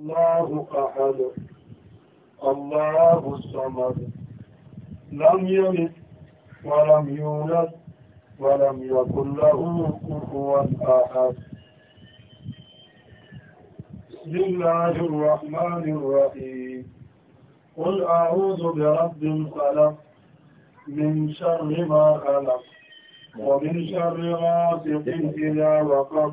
الله أحد الله الصمد لم يلد ولم يولد ولم يكن له كفوا أحد بسم الله الرحمن الرحيم قل أعوذ برب الخلق من شر ما خلق ومن شر غاسق إذا وقف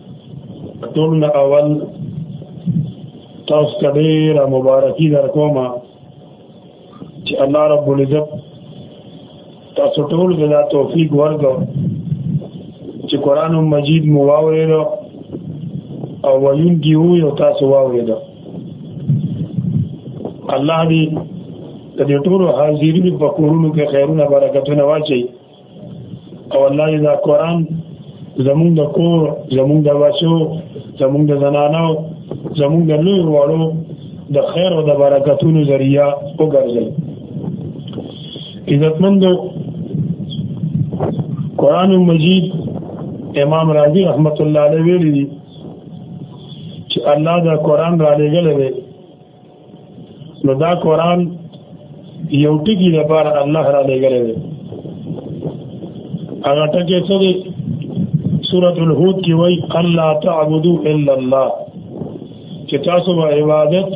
ټول نه اول تاسو ته ډیره مبارکي درکوم چې الله رب العزت تاسو ټول غلا توفیق ورکړو چې قران مجید مو واورید او ویون کې وو یو تاسو واورید الله دې د ټولو حاضرینو په کورونو کې خیرونه برکتونه واچي او الله دې دا قران زمونږ د کور زمونږ د بچو زمونږ د زنانو زمونږ د لوی وړو د خیر او د برکتونو ذریعہ وګرځي عزتمندو قران مجید امام رازی رحمت الله علیه ویلي چې الله دا قران را لګلې نو دا قران یو ټکی د بار الله را لګره دی هغه ټکی څه دی سورۃ الحود کې وایي الله تعبدوا الا الله چې تاسو به عبادت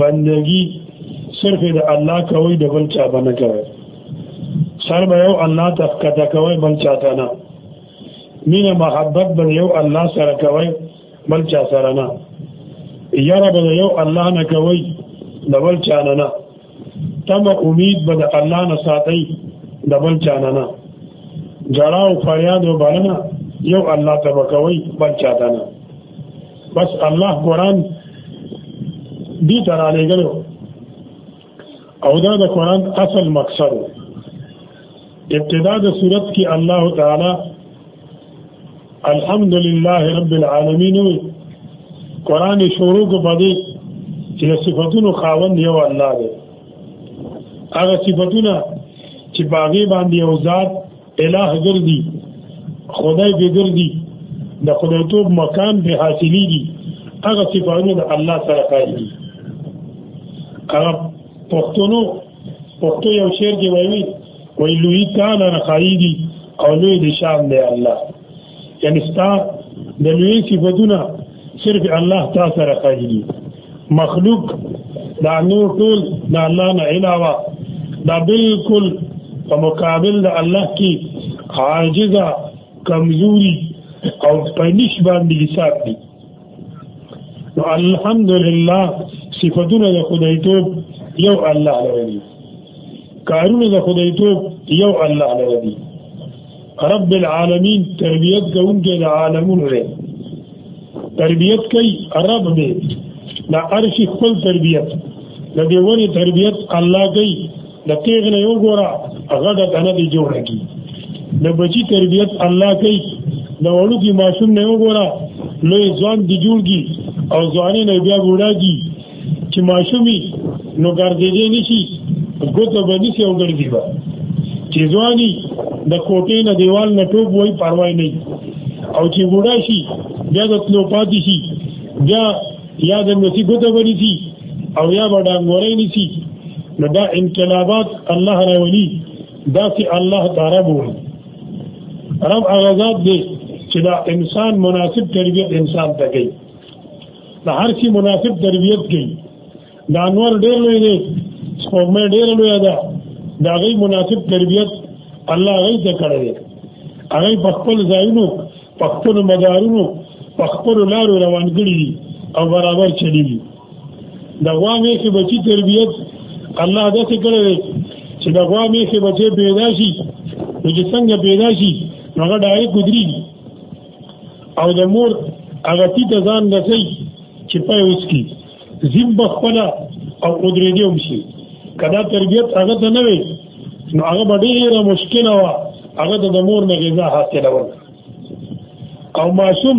بندگی صرف د الله کوي د بل چا باندې کوي سر به یو الله تفکته کوي بل چا ته نه مینه محبت به یو الله سره کوي بل چا سره نه یاره به یو الله نه کوي د بل چا نه نه تم امید به د الله نه ساتي د بل چا نه نه جړا او فریاد او بلنه یو الله ته کوي بل چا ته نه بس الله قران دې ترانه غلو او دا د قران اصل مقصد ابتدا د صورت کې الله تعالی الحمد لله رب العالمین قران شروع کو باندې چې صفاتونو خاوند یو الله دی هغه صفاتونه چې باغی باندې او ذات الہ ګرځي خدای به ګرځي د خدای توب مکان به حاصلېږي هغه صفاتونه د الله سره قائل دي هغه پښتنو پښتو یو شعر کې وایي وی لوی کان نه خایدي او لوی د شان دی الله یعنی ستا د لوی صفاتونه صرف الله تعالی سره خالی دي مخلوق دا نور ټول د الله نه علاوه دا بالکل په مقابل د الله کې عاجزه کمزوري او پنيش باندې حساب دي نو الحمدلله صفاتونه د خدای توب یو الله لري کارونه د خدای توب یو الله لري رب العالمین تربیت کوونکی د عالمونو دی تربیت کوي رب دی دا عرش خپل تربیت د دې ونې تربیت الله کوي د تیغ نه یو ګوره هغه د تنه دی جوړ کی د بچی تربیت الله کوي د وړو کی ماشوم نه یو ګوره لوی ځوان دی جوړ کی او ځواني نه بیا ګوډا کی چې ماشومي نو ګرځېدې نشي ګوتو به نشي او ګرځي به چې ځواني د کوټې نه دیوال نه ټوب وای پروا نه او چې بوډا شي بیا د تلو پاتې شي بیا یا د نسی ګوتو به نشي او یا به ډنګورې نشي نو دا انقلابات الله راولي دا چې الله تعالی بولی رب هغه ذات دی چې دا انسان مناسب تربیت انسان ته کوي د هر شي مناسب تربیت کوي د انور ډېر لوی دی سپوږمۍ ډېر لوی ده د هغه مناسب تربیت الله غي ته کړی دی هغه په خپل ځایونو په خپل مدارونو په خپل لارو روان کړی دي او برابر چلی دي د غوا مې کې بچی تربیت الله دا څه کړی دی چې د غوا مې کې بچی پیدا شي چې څنګه پیدا شي هغه ډایې کودري او د مور هغه تی ته ځان رسي چې په اوس کې زیم بخپلا او قدرې دی هم شي کدا تربيت هغه ته نه وي نو هغه ډېره مشکل و هغه د مور نه غذا حاصله و او معصوم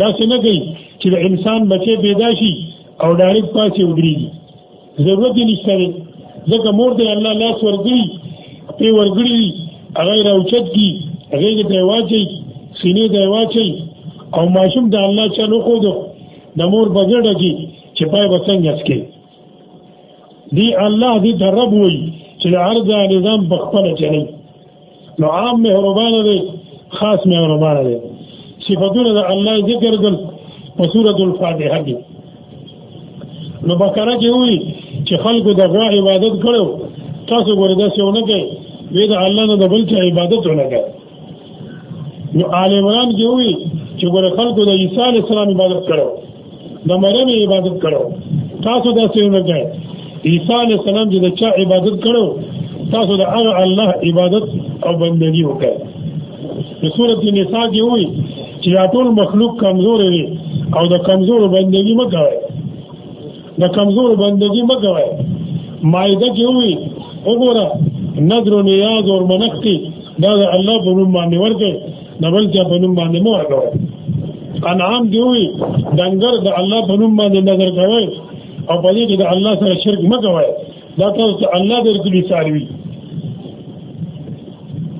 دا څنګه کوي چې د انسان بچي پیدا شي او ډایرکټ پاسې ودرېږي ضرورت یې نشته دی ځکه مور ته الله لاس ورکړي پرې ورکړي دي هغه یې راوچت کړي هغې ته یې واچوي سینې ته یې واچوي او ماشوم ته الله چل وښودو د مور په ګډه کې چې پای به څنګه څکې دی الله دې ته رب وایي چې د هر ځای نظام په خپله چلوي نو عام مهربان دی خاص مهربان دی صفاتونه د الله ذکر کړل په سورۃ الفاتحه کې نو بقره کې وی چې خلکو د غوا عبادت کړو تاسو ګورئ دا څه ونه کوي وی دا الله نه د بل چا عبادت ونه کوي نو آل عمران کې وی چې ګورئ خلکو د عیسی علی السلام عبادت کړو د مریم عبادت کړو تاسو دا څه نه کوي عیسی علی السلام چې د چا عبادت کړو تاسو د هغه الله عبادت او بندگی وکړي په سورۃ النساء کې وایي چې ټول مخلوق کمزور دی او د کمزور بندگی مکوي د کمزور بندگی مکوي مایده کې وایي وګوره نظر و نیاز اور منختی دا الله په نوم باندې ورکړي دبل چا په نوم باندې مو ورکوي انعام دی وي دنګر د الله په نوم باندې نظر کوي او په دې کې د الله سره شرک مه کوي دا تاسو ته الله درکړي ساروي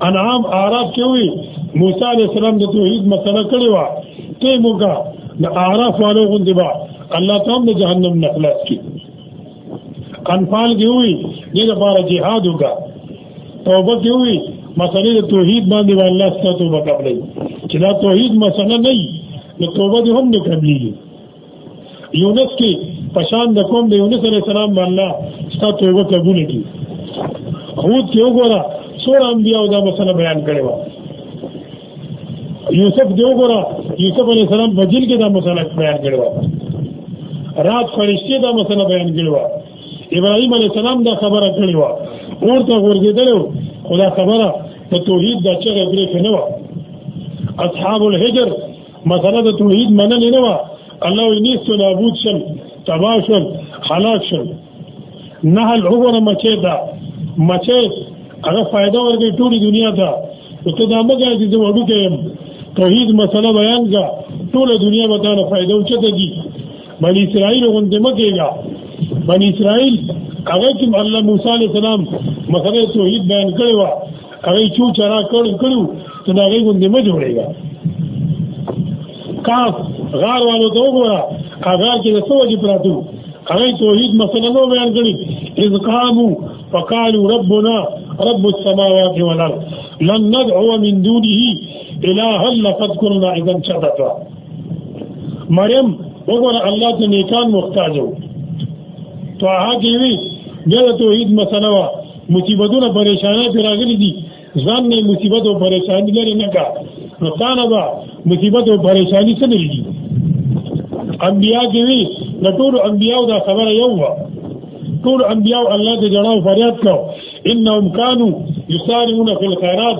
انعام اعراف کې وي موسی عليه السلام د توحید مسله کړې و ته موګه د اعراف والو غوندې با الله تعالی د جهنم نه خلاص کړي انفال کې وي دې لپاره جهاد وکړه توبه کوي مسلې د توحید باندې والله ستاسو توبه قبلې چې دا توحید مسله نه وي نو توبه دې هم نه قبلې یونس کې پشان د کوم د یونس علی السلام باندې ستاسو توبه قبول کړي خو ته وګوره څور انبیاء دا مسله بیان کړې و یوسف دی وګوره یوسف علی السلام په جیل کې دا مسله بیان کړې و رات فرشتي دا مسله بیان کړې و ابراهيم عليه السلام دا خبره کړې و ورته ورګېدل خو دا خبره په توحید دا چې غوړې کې نه و اصحاب الهجر مثلا د توحید منل نه و الله یې نیست نابود شل تباشل هلاک شل نه العبر مچه دا مچه هغه فائدہ ورګې ټولې دنیا ته ته دا مګر چې زه وډو کې توحید مسله بیان کا ټول دنیا به دا فائدہ وچته دي بنی اسرائیل غوندې مکیږه بنی اسرائیل هغه چې الله موسی علی السلام مخره توحید بیان کړی و هغه چې چرا کړ کړو ته دا غي غوندې ما جوړیږي کاف غار والو ته وګوره هغه چې د سوجي پراتو هغه توحید مسله نو بیان کړی اذ قاموا فقالوا ربنا رب السماوات والارض لن ندعو من دونه الها لقد كنا اذا شتتا مریم وګوره الله ته نیکان محتاج وو طه کې وی بیا د توحید مسله وا مصیبتونه پریشانه پر راغلي دي ځان نه مصیبت او پریشانی لري نه کا نو تانه با مصیبت او پریشانی څه لري انبیا کې وی د ټول انبیاو دا خبره یو وا ټول انبیاو الله دې جوړاو فریاد کو انهم كانوا يسارعون في الخيرات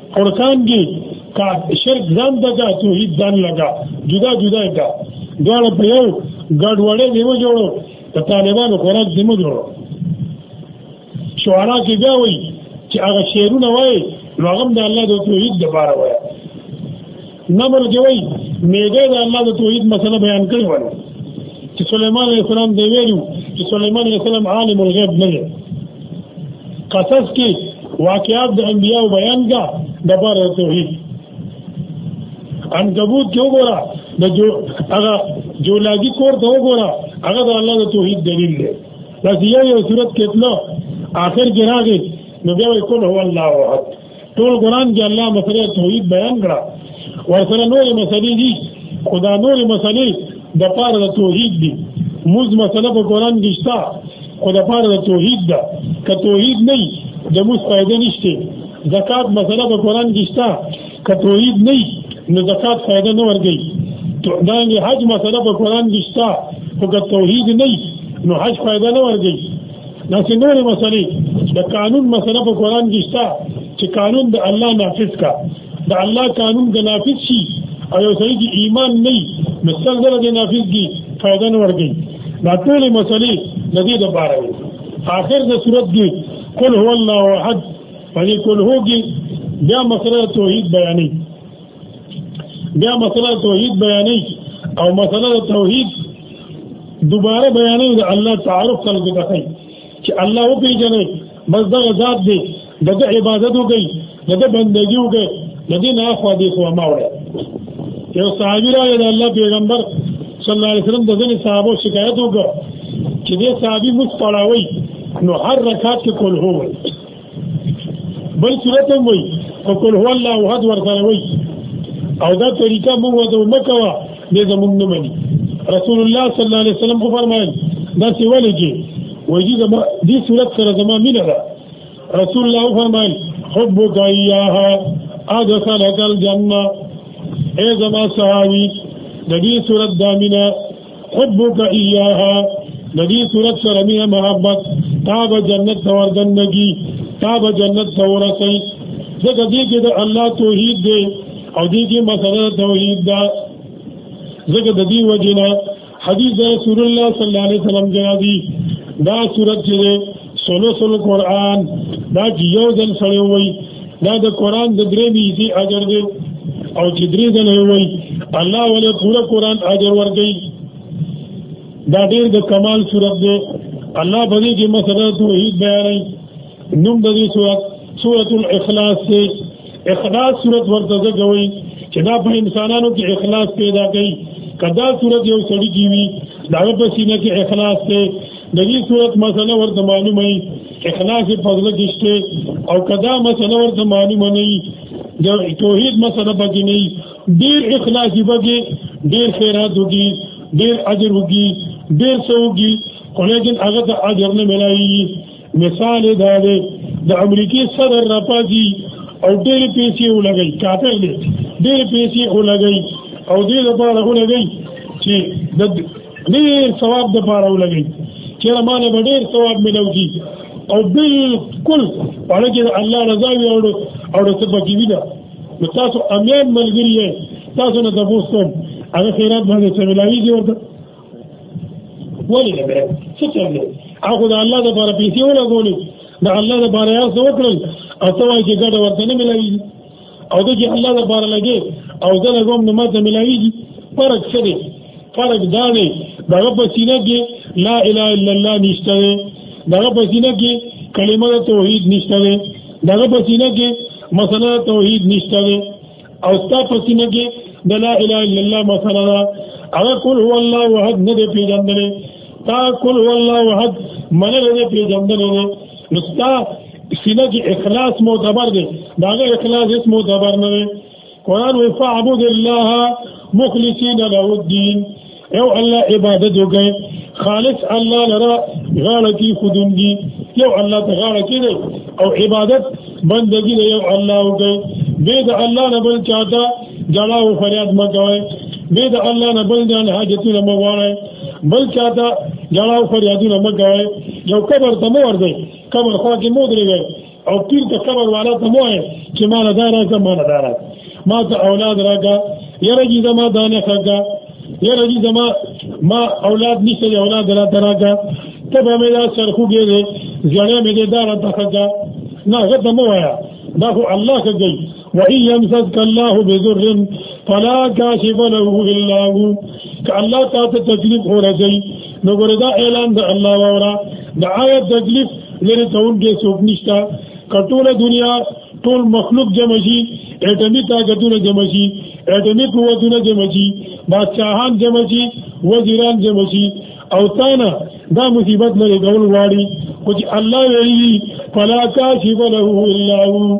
خرسان جی کا شرک ځان دګه توحید ځان لګا جدا جدا کا دواړه په یو ګډ وړې دیمه جوړو د طالبانو خوراک دیمه جوړو شعرا کې بیا وایي چې هغه شعرونه وایي نو هغه د الله د توحید لپاره وایي نه بلکې وایي میږی د الله د توحید مسله بیان کړې وه چې سلیمان علیه السلام دی ویلي چې سلیمان علیه السلام عالم الغیب نه دی قصص کې واقعات د انبیاء بیان کا د بار توحید عنکبوت کې وګوره د جو هغه جولاګي کور ته وګوره هغه د الله د توحید دلیل دی بس یو یو صورت کې تلو آخر کې راغی نو بیا وایي کول هو الله احد ټول قران کې الله مسله توحید بیان کړه ورسره نورې مسلې دي خدا نورې مسلې د پاره د توحید دي موز مسله په قران کې شته خو د پاره د توحید ده که توحید نه د موز فائدې نشته زکات مسله په قران کې شته که توحید نه نو زکات فائدې نه ورګي دا حج مسله په قران کې شته خو که توحید نه نو حج فائدې نه ورګي دا چې نورې مسلې د قانون مسله په قران کې شته چې قانون د الله نافذ کا د الله قانون د نافذ شي او یو سړي چې ایمان نه وي نو څنګه د نافذ دي فائدہ نه ورګي دا ټول مسلې د دې لپاره وي آخر د صورت کې قل هو الله احد په دې قل هو کې بیا مسله توحید بیانې بیا مسله توحید بیانې او مسله توحید دوباره بیانې د الله تعارف خلق ته کوي چې الله او پیژنې بس دا ذات دی دغه عبادت وکړي دغه بندگی وکړي دغه نه خو دې خو ما وړي یو صحابي راغی د الله پیغمبر صلی الله علیه وسلم د ځینې صحابه شکایت وکړ چې دې صحابي مخ پړاوي نو هر رکعت کې کول هو بل صورت هم وي او قل هو الله احد ورسره وي او دا طریقه موږ ته مکوا دې زمونږ نه مني رسول الله صلی الله علیه وسلم خو فرمایل دا څه ولې چې وایي زما دې صورت سره زما مینه ده رسول الله فرمایل حبک ایاها ادخلک الجنه اے زما صحابي د دې صورت دامینه حبک ایاها ندی صورت سره مینه محبت تا به جنت سوردن نگی تا به جنت سورسی ځکه دې کې د الله توحید دی او دې کې مسله توحید ده ځکه د دې وجنه حدیث رسول الله صلی الله علیه وسلم جنا دی دا صورت چې سولو سولو قرآن دا چې یو ځل سړی وایي دا د قرآن د درې بیسي اجر دی او چې درې ځله وایي الله ولې پوره قرآن اجر ورکوي دا ډېر د کمال صورت دی الله په دې کې مسله توحید بیانوي نوم د دې صورت سورة الاخلاص دی اخلاص صورت ورته ځګوي چې دا په انسانانو کې اخلاص پیدا کوي کدا صورت یو سړی کی وی دا په سینه کې اخلاص ته د دې صورت مسله ورته معلومه وي اخلاص په ځل کې شته او کدا مسله ورته معلومه نه وي د توحید مسله پکې نه وي ډیر اخلاص پکې ډیر خیرات وږي ډیر اجر وږي ډیر څه وږي خو لیکن هغه ته اجر نه ملایي مثال دا دی د امریکای صدر راپاځي او ډېر پیسې ولګي کاته دې ډېر پیسې ولګي او دې لپاره ولګي چې د ډېر ثواب د لپاره ولګي چې مانه به ډېر ثواب ملوږي او بالکل پاره کې الله رضا وي او او څه پکې وي دا نو تاسو امیان ملګری تاسو نه تاسو هغه خیرات باندې چې ملایي دي ورته ولی نه کړو څه چل دی هغه د الله د بار پیسې ولګولې د الله د بار یې څه وکړل او ته وایې چې ګډه ورته نه ملایي او د چې الله د بار لګي او زه لګوم نو ماته ملایي فرق څه دی فرق دا دی دغه په سینه کې لا اله الا الله نشته دی دغه په سینه کې کلمه توحید نشته دی دغه په سینه کې مسله توحید نشته دی او ستا په سینه کې د لا اله الا الله مسله ده هغه قل هو الله احد نه دی پیژندلی تا قل هو الله احد منه نه دی پیژندلی دی نو ستا سینه کې اخلاص معتبر دی د هغه اخلاص هېڅ معتبر نه دی قرآن وایي فاعبد الله مخلصین له الدین یو الله عبادت وکړي خالص الله لرا غاړه کې خودونګي یو الله ته غاړه کې دی او عبادت بندګي دی یو الله وکړي به د الله نه بل چاته جلا او فریاد مګوي به د الله نه بل ځان حاجتونه مغواړي بل چاته جلا او فریادونه مګوي یو کبر ته مور دی کبر خو کې مو درې او پیر ته قبر والا ته مو چې ما نه دارا که ما نه دارا ما ته اولاد راکا یره جی زما دانه خکا یره جی زما ما اولاد نشته اولاد را تراکا ته به مې دا سرخو ګیره ځړې مې دې دارا ته خکا نه غته مو وایا دا خو الله کوي وإن يمسك الله بذر فلا كاشف له إلا هو كالله تعالى تكليف هو رجل نو ګوره دا اعلان د الله وورا د آیت تکلیف لري څون کې څوک نشتا کټوله دنیا ټول مخلوق جمع شي اټمی طاقتونه جمع شي اټمی قوتونه جمع شي بادشاہان جمع شي وزیران جمع شي او تانا دا مصیبت لري ګول واړي خو چې الله ویلي فلا کاشف له الا هو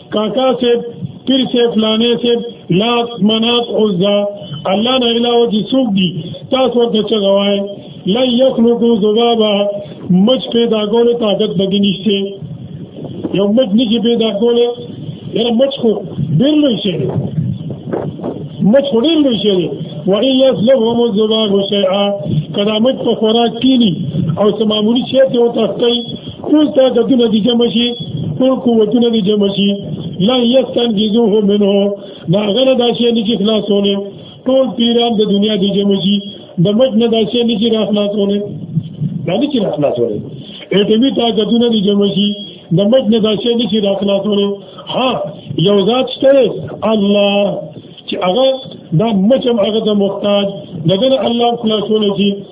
کاکا سے پیر سے فلانے سے لات منات عزا الله نه علاوه دي څوک دي تاسو ورته چغوای لا یخلقو ذبابا مچ پیدا کولو طاقت بګی نشته یو مچ نشي پیدا کولو یره مچ خو ډیر لوی شي مچ خو ډیر لوی شي و ان یسلبهم الذباب شیئا کدا مچ په خوراک کینی او سمامونی شی ته وتاستای ټول طاقتونه دي جمع شي ټول قوتونه دي جمع شي لا یستنجزوه منه دا غره دا شي نه کې خلاصونه ټول پیران د دنیا دي جمع شي د مټ نه دا شي نه کې خلاصونه دا نه کې خلاصونه اټومي طاقتونه دي جمع شي د مټ نه دا شي نه کې خلاصونه ها یو ذات شته الله چې هغه دا مچم هغه ته محتاج دغه الله خلاصونه شي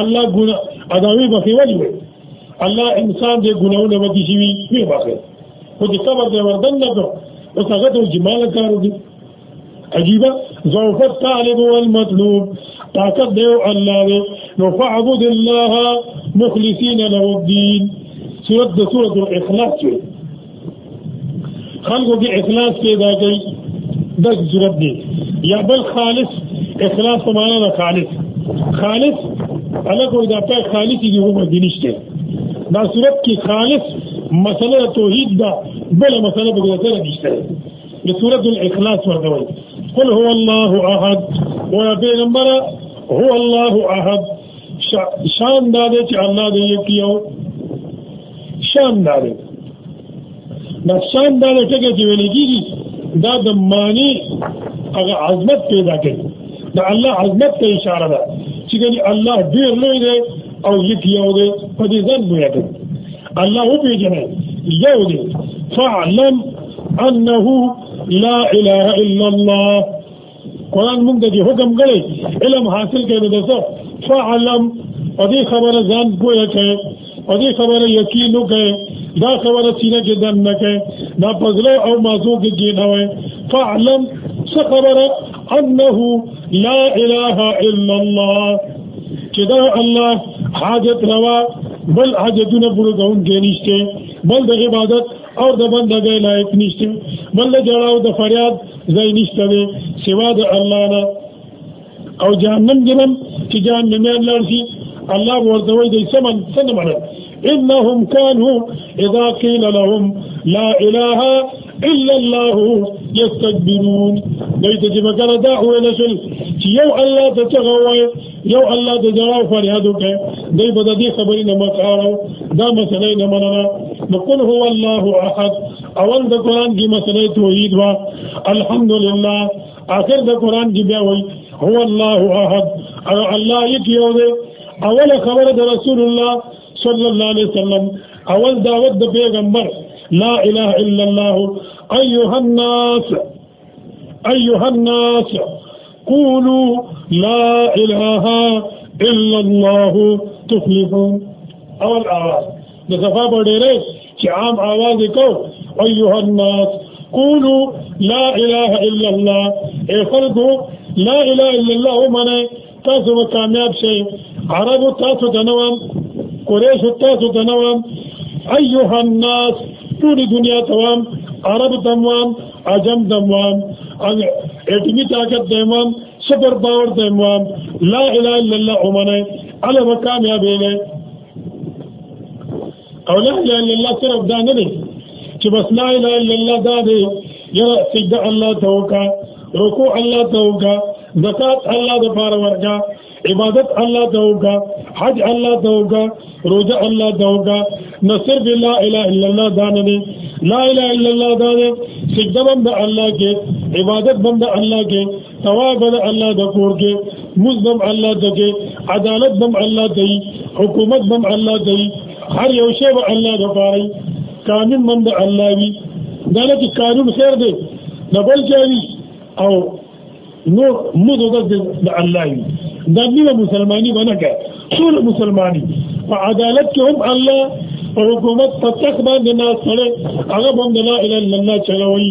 الله ګنا اداوی بخي ولی الله انسان دې ګناونه وکړي شي وي بخي خو دې صبر دې وردن نه کو او څنګه ته جمال کارو دي عجیبه ضعف الطالب والمطلوب طاقت دې الله دې نو فعبد الله مخلصین له الدين سورة سورة الاخلاص خلقو کې اخلاص پیدا کوي د ضرورت دی یا بل خالص اخلاص په معنا ده خالص خالص الګو دا په خالص دی وګورئ د نشته دا صورت کې خالص مسله توحید ده بل مسله به ګوتره نشته د صورت الاخلاص ورته وایي قل هو الله احد و پیغمبر هو الله احد شان دا دی چې الله دې یو شان داري دا شان داري ټکي چې ویل کېږي دا د معنی هغه عظمت پیدا کوي دا الله عظمت ته اشاره ده چې ګنې الله ډېر لوی دی او یک یو دی په دې ځان بویا کوي الله هو پیژني یو دی فعلم انه لا اله الا الله قران موږ د حکم غړي علم حاصل کړي د څه فعلم په دې خبره ځان پوهه کړي په دې خبره یقین وکړي دا خبره سینه کې دن نه کړي دا پزله او مازو کې کې نه وي فعلم څه خبره انه لا اله الا الله چې دا الله حاجت روا بل حاجتونه پوره کوونکی نشته بل د عبادت او د بندګۍ لایق نشته بل د جړاو د فریاد ځای نشته دی سوا د الله نه او جهنم کې هم چې جهنم یې لاړ شي الله ورته وایي دی سمن څنګه مړ انهم كانوا اذا قيل لهم لا اله الا الله يستكبرون دیت چې مګر دا ویل شل چې یو الله ته چغوي یو الله ته جواب فریاد وکړي دای په دې خبرې نه مکارو دا مسله نه مننه نقول هو الله احد اول د قران کې مسله توحید وا الحمدلله اخر د قران کې بیا وای هو الله احد او الله یک یو دی اول خبره د رسول الله صلی الله علیه وسلم اول دعوت د پیغمبر لا اله الا الله ايها الناس ايها الناس قولوا لا اله الا الله تفلحوا اول اواز د صفا په ډیره چې عام اواز کو ايها الناس قولوا لا اله الا الله اي خلقوا لا اله الا الله ومنه تاسو به کامیاب شئ عربو تاسو ته نه وم قریشو تاسو ته نه وم ایها الناس ټولې دنیا ته وم عرب ته وم عجم ته وم اټمي طاقت ته وم سپر پاور ته وم لا اله الا الله اومنه الله وکامیابې او لا اله الا الله صرف دا نه دی چې بس لا اله الا الله دا دی یره سجده الله ته وکا رکوع الله ته وکا زکات الله د پاره ورکا عبادت الله ته وکا حج الله ته وکا روزه الله ته وکا نو صرف لا اله الا الله دا نه دی لا اله الا الله دا دی سجده بند الله کې عبادت بند الله کې ثواب د الله د کور کې مزدم الله د کې عدالت دم الله دی حکومت دم الله دی هر یو شی به الله د پاره قانون مند الله وی دا نه چې قانون خیر دی د بل چا وی او نور مزه د الله وی دا نیمه مسلمانی بنه کې ټول مسلمانی په عدالت کې هم الله په حکومت په تخ باندې نه سره هغه باندې لا اله الا الله چلوي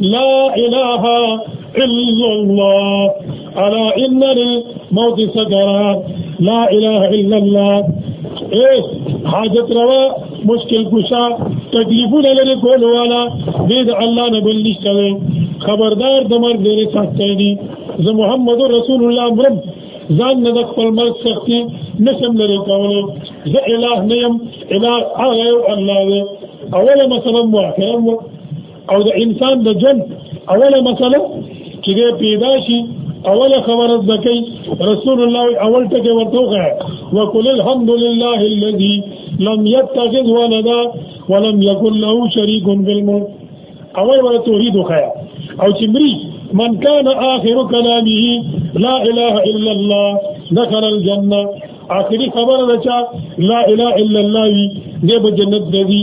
لا اله الا الله الا ان الموت سكرات لا اله الا الله اے حاجت روا مشکل کشا تکلیفونه لري کول والا دې د الله نه بل نشته خبردار د مرګ ډېرې سختې دي زه محمد رسول الله مرم ځان نه د خپل مرګ سختي نشم لري کولای زه الٰه نه يم الٰه هغه الله دی اوله مثلا واخره او د انسان د ژوند اوله مسله چې د پیدا شي اوله خبره زکې رسول الله اول ټکی ورته وکړه وقل الحمد لله الذي لم يتخذ ولدا ولم يكن له شريك في الملك اول ورته توحید وکړه او چې مري من كان آخر كلامه لا اله الا الله دخل الجنه آخري خبره ده لا اله الا الله دې په جنت دی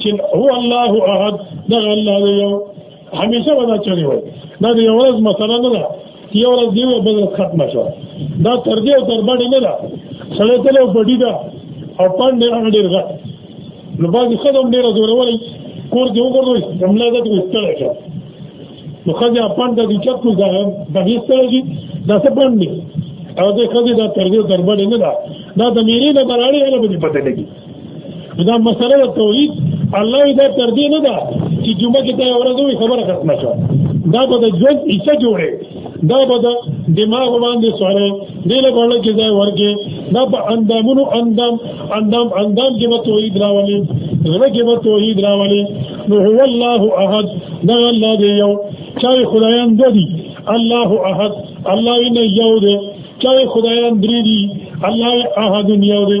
چې هو الله احد دا الله دی یو همیشه ودا چلی وای دا یو ورځ مثلا نه ده یو ورځ دی بل ختم شو دا تر دې او تر باندې نه ده سره ته له پټی دا او پاندې هغه ډیر غټ نو باندې خدام ډیر زوروري کور دی وګورئ جمله ده چې ستړی شو نو خځه پاندې دې چپ کو دا د هیڅ سره دي دا څه پاندې او دې خځه دا تر دې تر باندې نه ده دا د میرې نه براړي هله به پته لګي دا مسله د توحید الله دا تر دې نه ده چې جمعه کې ته ورځوي خبره ختمه شو دا به د ژوند حصہ جوړي دا به د دماغ باندې سره دې له بل کې ځای ورکه دا په اندامونو اندام اندام اندام کې به توحید راولي زړه کې به توحید راولي نو هو الله احد دا الله دی یو چا خدایان دی الله احد الله نه یو دی چا خدایان درې دي الله احد یو دی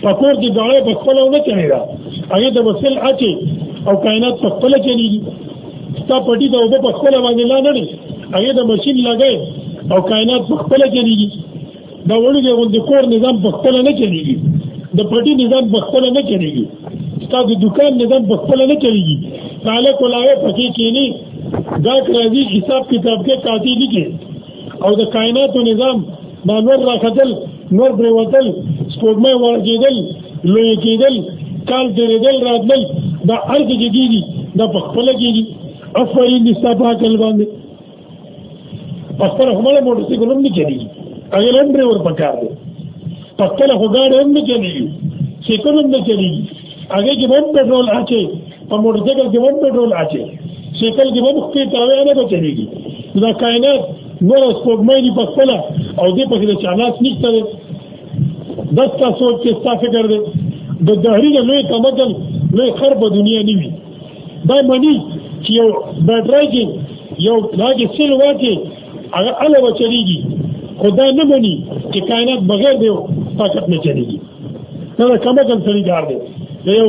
سپور دي ځای په خپل نه چلی دا هغه د وسیل اچي او کائنات په خپل چلی ستا پټي د وب په خپل باندې لا نه دي هغه د ماشين لګي او کائنات په خپل چلی دا وړي د غوند کور نظام په خپل نه چلی د پټي نظام په خپل نه چلی ستا د دکان نظام په خپل نه چلی تعالی کولاوي پکې کېنی دا راځي حساب کتاب کې کاټي دي کې او د کائناتو نظام دا نور راکتل نور پرې وتل سپوږمۍ ورکېدل لوی کېدل کال تېرېدل راتلل دا هر څه چې کېږي دا په خپله کېږي افرین دي ستا په عقل باندې په خپله خو مړه موټر سایکل هم نه چلېږي هغې له هم ډرېور په کار دی په خپله خو ګاډی هم نه چلېږي سایکل هم نه چلېږي هغې کې به هم پټرول اچوي په موټرسایکل کې هم پټرول اچي سایکل کې هم خپل تاوی نه بچويږي دا کائنات نور سپوږمۍ دی په خپل او دې په کې چاناس نشته دس کا سوچ کې ستا فکر دی د دهری نه لوی تمدن لوی خر په دنیا نیوي دا منی چې یو بیټرای کې یو لاګي سیل واکي هغه اله وچلیږي خدا نه مني چې کائنات بغیر دی طاقت نه چلیږي دا کومه ځل سړي کار دی یو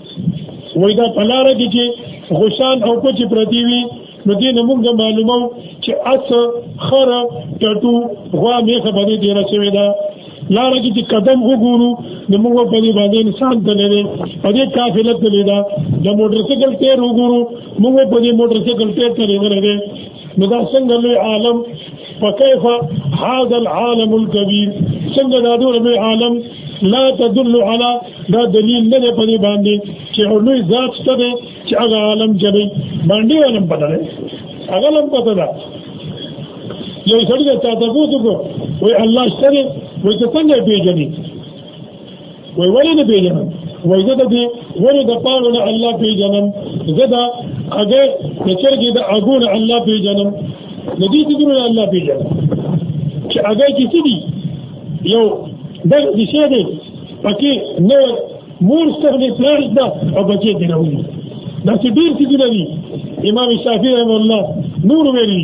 وای دا پلاره کې چې خوشان او کوچ پرتی وي نو دې نه موږ معلومو چې اس خر ټټو غوا مې خبرې دې رسوي دا لاره کې چې قدم وګورو نو موږ په دې باندې انسان ته لري په دې قافله ته لیدا د موټر سایکل ته وګورو موږ په دې موټر سایکل ته ته لري نو دا څنګه لوی عالم فكيف هذا العالم الكبير څنګه دا ډول عالم لا تدل على دا دلیل نه دی په دې باندې چې لوی ذات شته دی چې هغه عالم جلی باندې علم پته دی هغه علم پته ده یو سړی ته تاسو وګورئ وای الله شته دی وای ته څنګه پیژنې وای ولې نه پیژنې وای زه د دې ولې د پاره نه الله پیژنم زه دا هغه کچر کې د اګور الله پیژنم د دې څخه نه الله پیژنم چې هغه کې څه دي یو دغه شی دی پکې نو مور څخه دې پلان دا او بچي دې نه وي دا چې ډیر څه دي لري امام شافعي رحم الله نور ویلي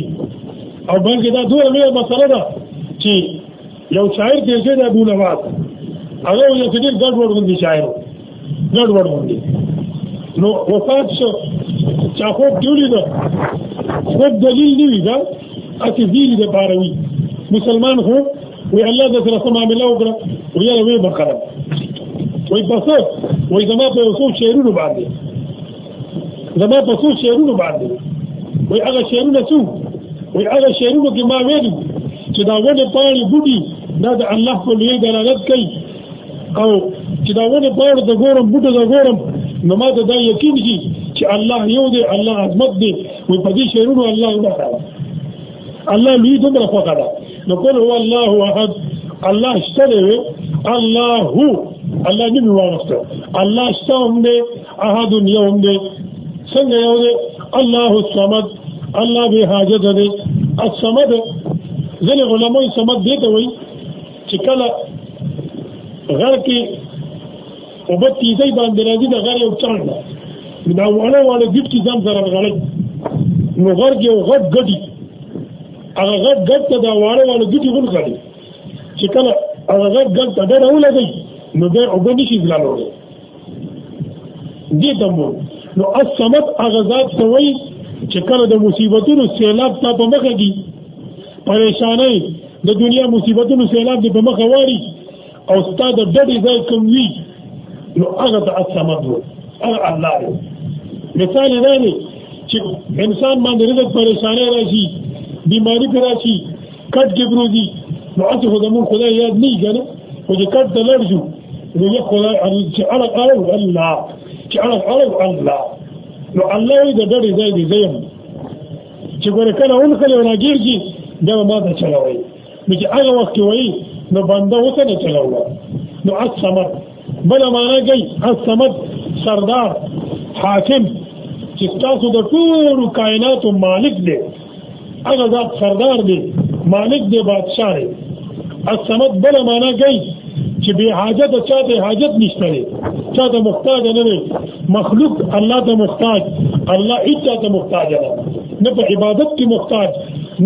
او بلکې دا دوه لویه مسله ده چې یو شاعر دې چې د ابو نواز هغه یو چې ډیر ګډ وډ غوندي شاعر ګډ وډ غوندي نو وفات شو چا خوب دیولی ده خوب دلیل نیوی ده اتی دیلی ده باروی مسلمان خوب وی الله دې سره سم عامله وکړه وی یې وی بخره وی پس وی زما په اوسو شعرونو باندې زما په اوسو شعرونو باندې وی هغه شعرونه څو وی هغه شعرونه کې ما ویل چې دا ونه پاڼې بوډي دا د الله په لوی دلالت کوي او چې دا ونه پاڼې د ګورم بوډه د ګورم نو ما ته دا یقین شي چې الله یو دی الله عظمت دی وی په دې شعرونو الله وبخره الله لوی دومره خوښه ده نو قل هو الله احد الله شته دی الله هو الله دې واسطه الله شته هم دی احد یو هم دی څنګه یو دی الله الصمد الله به حاجت دی الصمد ځنه علماء صمد دی ته وایي چې کله غر کې او په تیزه باندې راځي د غر یو چاند دا وړه وړه ګټ کې ځم سره غړي نو غر کې یو غټ ګډي هغه غږ ګډ ته دا واړه واړه ګټي غول غړي چې کله هغه غږ ګډ ته دا ولګي نو به او به نشي ځلانو دي دمو نو الصمد هغه ذات سوي چې کله د مصیبتونو سیلاب ته په مخه دي پریشانای د دنیا مصیبتونو سیلاب دې په مخه واري او ستا د ډډې ځای کوم وي نو هغه ته الصمد وایي هغه الله دی مثال یې دا دی چې انسان باندې رزق پریشانه راشي بیماری پر راشي کټ کې بروزي نو هڅه خو زموږ خدای یاد نه کړي کنه خو چې کټ ته لړ شو نو یو خدای چې اړه اړه الله چې اړه اړه الله نو الله یې د ډډې ځای دی زیم چې ګوره کله اون کله راګیر شي دا ما ته چلاوي نو چې هغه وخت کې وایي نو بنده اوسه نه چلاوه نو الصمد بل معنا کوي الصمد سردار حاکم چې تاسو د ټول کائناتو مالک دی هغه ذات سردار دی مالک دی بادشاہ دی الصمد بل معنا کوي چې به حاجت چا ته حاجت نشته چا ته محتاج نه مخلوق الله ته محتاج الله هیڅ ته محتاج نه نه په عبادت کې محتاج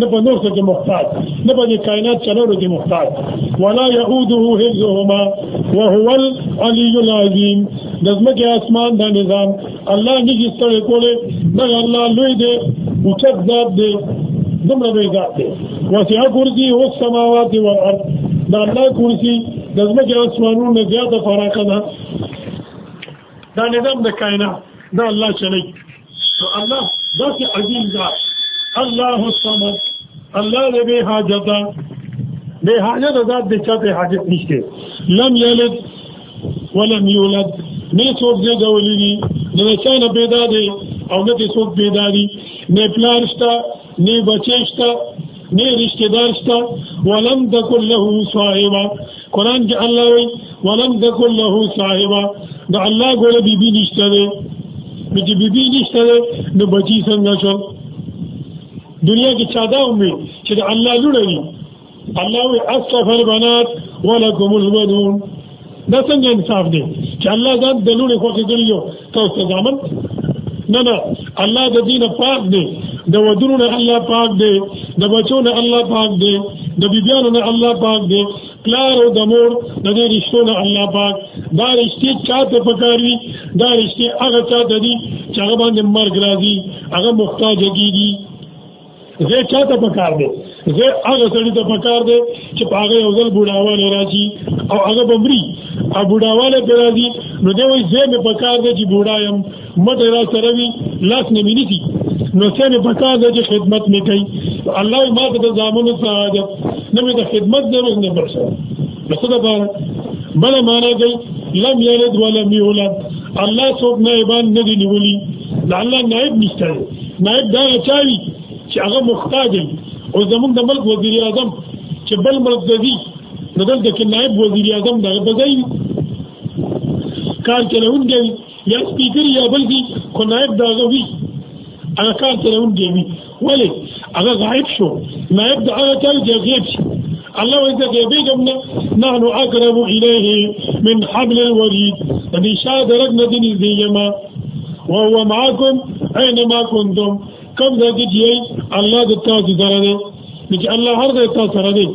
نه په نور څه کې محتاج نه په کائنات چلولو کې محتاج ولا يعوده حفظهما وهو العلي العظيم د ځمکې اسمان دا نظام الله نشي ستړی کولی دا الله لوی دی اوچت ذات دی دومره لوی ذات دی وسع کرسي هو السماوات والارض دا الله کرسي د ځمکې اسمانونو نه زیاته فراخه ده دا نظام د کائنات دا الله چلوي الله داسې عظیم ذات الله الصمد الله دې به حاجت به حاجت ذات دې چاته حاجت نشته لم یلد ولم یولد نه څوک دې غولې دي نو چانه پیدا دي او نه څوک پیدا دي نه پلان شته نه بچی شته نه رشتہ دار شته ولم تکل له صاحبا قران کې الله وی ولم تکل له صاحبا دا الله ګوره بیبي نشته دی نو چې بیبي نشته دی نو بچی څنګه شو دنیا کې چا دا امید چې الله لوړوي الله وی اصطفى البنات ولكم البنون دا څنګه انصاف دی چې الله ځان د لونې خوښې کړی یو تاسو ته ځامن نه نه الله د دینه پاک دی د ودونو نه الله پاک دی د بچو نه الله پاک دی د بیبیانو نه الله پاک دی پلار او د مور د دې رشتو نه الله پاک دا رشتې چاته پکاري دا رشتې هغه چاته دي چې هغه باندې مرګ راځي هغه محتاج کیږي زه چاته پکار دی زه هغه سړی ته پکار دی چې په هغه یو ځل بوډاواله راځي او هغه بمري او بوډاواله پر راځي نو دی وایي زه مې پکار دی چې بوډا يم مټه را سره وي لاس نه مې نيسي نو څه مې پکار دی چې خدمت مې کوي الله ما ته د ځامنو څخه حاجت نه مې د خدمت ضرورت نه برسه نو څه ده بل معنا کوي لم یلد ولم یولد الله څوک نائبان نه دی نیولی د الله نائب نشته نائب دا چاوي چې هغه محتاج دی او زمونږ د ملک وزیر اعظم چې بل ملک دی نو دلته کې نائب وزیر اعظم دا په ځای کار چلوونکی یا سپیکر یا بل دی خو نائب دا غوي هغه کار چلوونکی وي ولې هغه غائب شو نائب دا هغه چا چې غیب شي الله وإذا غيبيكم نحن أقرب إليه من حبل الوريد فدي شاد رقنا دني زيما وهو معاكم اينما كنتم کم ځای کې چې الله د تاسو سره دی نو چې الله هر ځای تاسو سره دی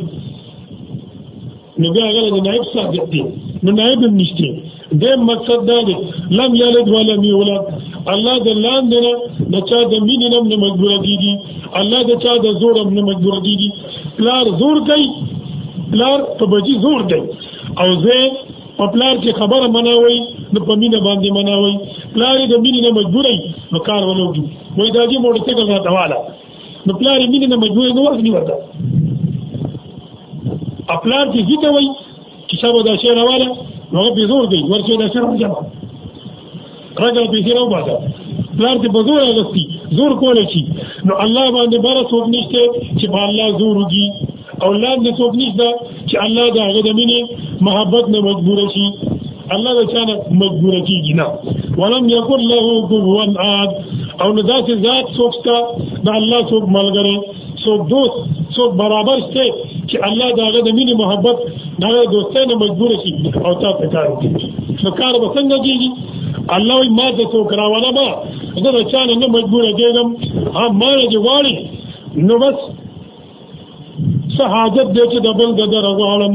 نو بیا هغه د نائب ثابت دی نو نائب هم نشته د مقصد دا دی لم یلد ولم یولد الله د لاندې نه د چا د مینې نه نه مجبور کیږي الله د چا د زور نه مجبور کیږي پلار زور کوي پلار په بچی زور دی او زه په پلار چې خبره مناوي نو په مینه باندې مناوي پلار د مینې نه مجبورای نو کار ولوږي وای دا چې موټر سایکل نه دواله نو پلار مینې نه مجبور نه ورغلی ورته خپل چې دې وای چې سبا دا شعر واله نو به زور دی ورته دا شعر راځي راګه به هیرو بازار پلار دې بزور اغستی زور کول شي نو الله باندې بار څوک نشته چې په الله زور وږي او لاندې څوک نشته چې الله د هغه د مینې محبت نه مجبور شي الله د چانه مجبور کیږي نه ولم یکن له کفوا احد او نه داسې ذات څوک شته د الله څوک ملګری څوک دوست څوک برابر شته چې الله دا غد مینه محبت دا دوستۍ نه مجبور شي او تا ته کار وکړي نو کار به څنګه کیږي الله وي ما ته څوک راوړه ما زه رچانه نه مجبور کېږم ها ما دې واړي نو بس څه حاجت دې چې دبل دغه راغلم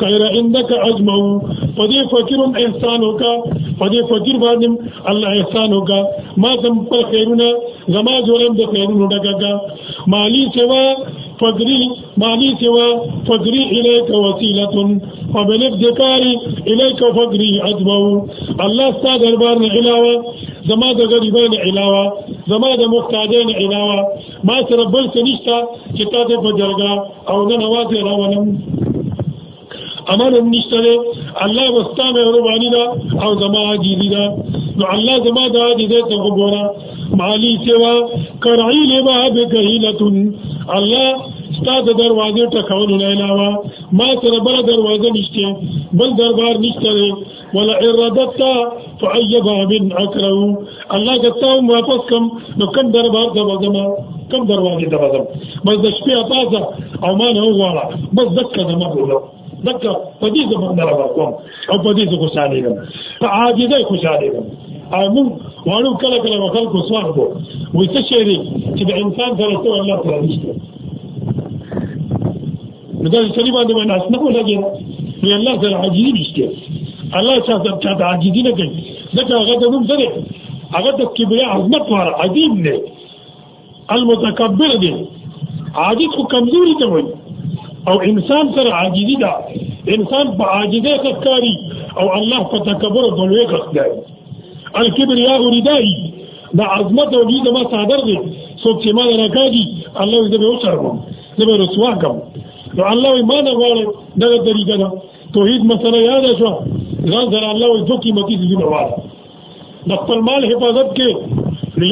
خیر عندك اجمعو پدې فقیرم احسان وکا پدې فقیر باندې الله احسان وکا ما زم په خیرونه زما جوړم د خیرونو ډکا مالی سوا فقری مالی سوا فقری الیک وسیلۃ فبلغ ذکاری الیک فقری اجمعو الله ستاسو دربار نه علاوه زما د غریبان علاوه زما د محتاجان علاوه ما سره بل څه نشته چې تاسو په جرګه او دا نواز یې راولم امر هم نشته دی الله وستا مهرباني ده او زما عاجزي ده نو الله زما د عاجزۍ ته وګوره مالی سوا کرعی لبا بکهیلتن الله ستا د دروازې ټکولو نه علاوه ما سره بله دروازه نشته بل دربار نشته ولا ردت فعيب من اكره الله جتا واپس کم نو کم دربار ته وځم کم دروازه ته وځم بس د شپې اپازه او ما نه وغواړه بس دکه زما بوله دکه په دې زما دربار کوم او په دې زه خوشاله یم په عاجزه خوشاله یم او موږ وړو کله کله وکړ کو سوال کو وې څه شي چې د انسان سره ته الله تعالی نشته نو دا سړي باندې باندې اس نه ولګي نو الله سره عاجزي نشته الله چا سره چا ته عاجزي نه کوي دا هغه د نوم سره هغه د کبریا عظمت وار عظیم دی المتکبر دی عاجز خو کمزوري ته وایي او انسان سره عاجزي ده انسان په عاجزه ښکاری او الله په تکبر او بلوي ښکاری الکبریا ردای دا عظمت او دې ما صادر دي څوک چې ما راکاږي الله دې به وشرمم زه به رسوا کوم نو الله وایي ما نه غواړي دغه طریقه ده توحید مسله یاد شو ځان سره الله وایي دوه قیمتي ځینې غواړي د خپل مال حفاظت کې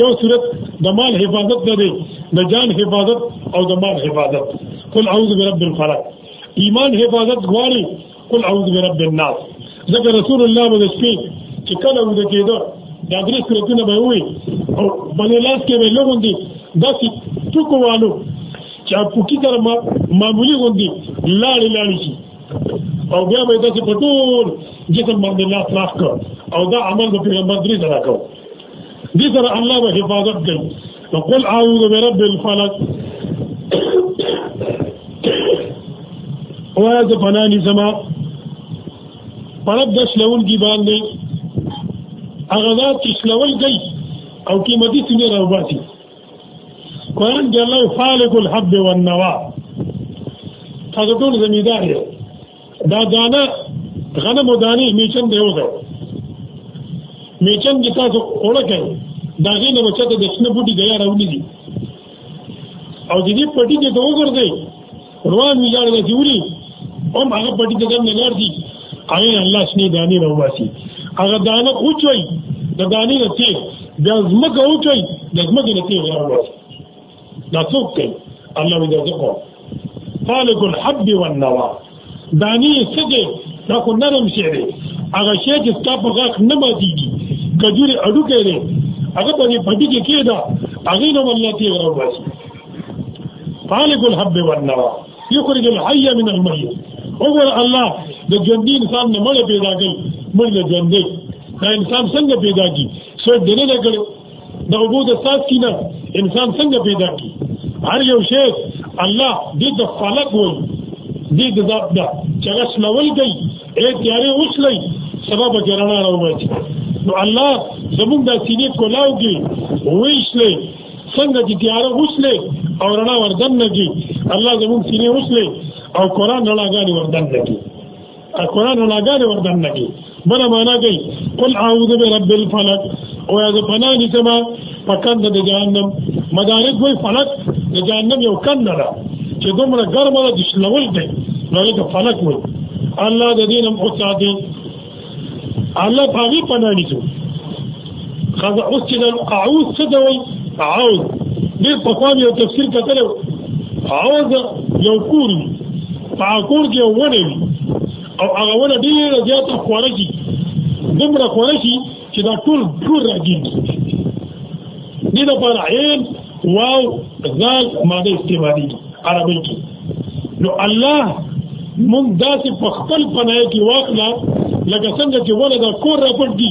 یو صورت د مال حفاظت نه دی د جان حفاظت او د مال حفاظت قل اعوذ برب الفلق ایمان حفاظت غواړي قل اعوذ برب الناس ځکه رسول الله به د شپې چې کله وده کېده دا درې سورتونه به وي او بلې لاس کې به لغوندي داسې ټکو والو چې پوکي تر معمولي غوندي لاړې لاړې شي او بیا به داسې په ټول جسم باندې لاس لاس کړ او دا عمل به پیغمبر درې سره کړ دې سره الله به حفاظت کوي فقل اعوذ برب الفلق او از پنانی سما پرب د شلون کی باندې هغه ذات چې شلول گئی او قیمتي سینه راوباسي قرآن کې الله خالق الحب والنوا هغه ټول زمیدار دی دا دانه غنم دانی میچن دی وګو میچن چې تاسو اوړه کوي دا غي نه بچته د شنه بوټي ګیا راونی دي او دې پټي ته وګرځي روان ویلار د جوړي هم هغه پټي ته نه لار دي اي الله شنه دانی راواسي هغه دانه اوچوي د دانی نه تیل د زمکه اوچوي د زمکه نه تیل راواسي دا څوک دی الله دې زه کوم خالق الحب والنوى دانی سګه دا کو نرم شي دی هغه شی چې ستا په غاښ نه ماتيږي کجوري اډو کې دی هغه په دې پټي کې کېدا هغه نو الله تی غو بس خالق الحب والنوى يخرج الحي من الميت وګور الله د ژوندۍ انسان نه مړ پیدا کوي مړ ژوندۍ دا انسان څنګه پیدا کی سو دنه نه کړو د اوبو د سات کینه انسان څنګه پیدا کی هر یو شی الله دې د فلک وي دې د ذات دا چغش لول گئی اے تیارې وښلې سبب جرانا راوځي نو الله زموږ د سینې کولاو کې وښلې څنګه چې تیارې وښلې او رڼا وردن نه کی الله زموږ سینې وښلې او قران رڼا غاني وردن نه کی قرآن ولاګانې وردن نه کوي بله معنا کوي قل اعوذ برب الفلق او یا د پناه لیکم په کند د جهنم مدارک وایي فلق د جهنم یو کند ده چې دومره ګرمه ده چې شلول دی نو هغې ته فلق وایي الله د دې نه هم وساتي الله په هغې پناه لیکو خزه اوس چې د اعوذ څه دی وایي اعوذ ډېر پخوا مې یو تفسیر کتلی و اعوذ یو کور وي په هغه کور کې یو ونه وي او هغه ونه ډېره زیاته خوره شي دومره خوره شي چې دا ټول ټول راګېږي دې لپاره عین واو غال ماده استعمالي عربي کې نو الله مونږ داسې په خپل پناه کې واخلا لکه څنګه چې ولا دا کور راپټ دي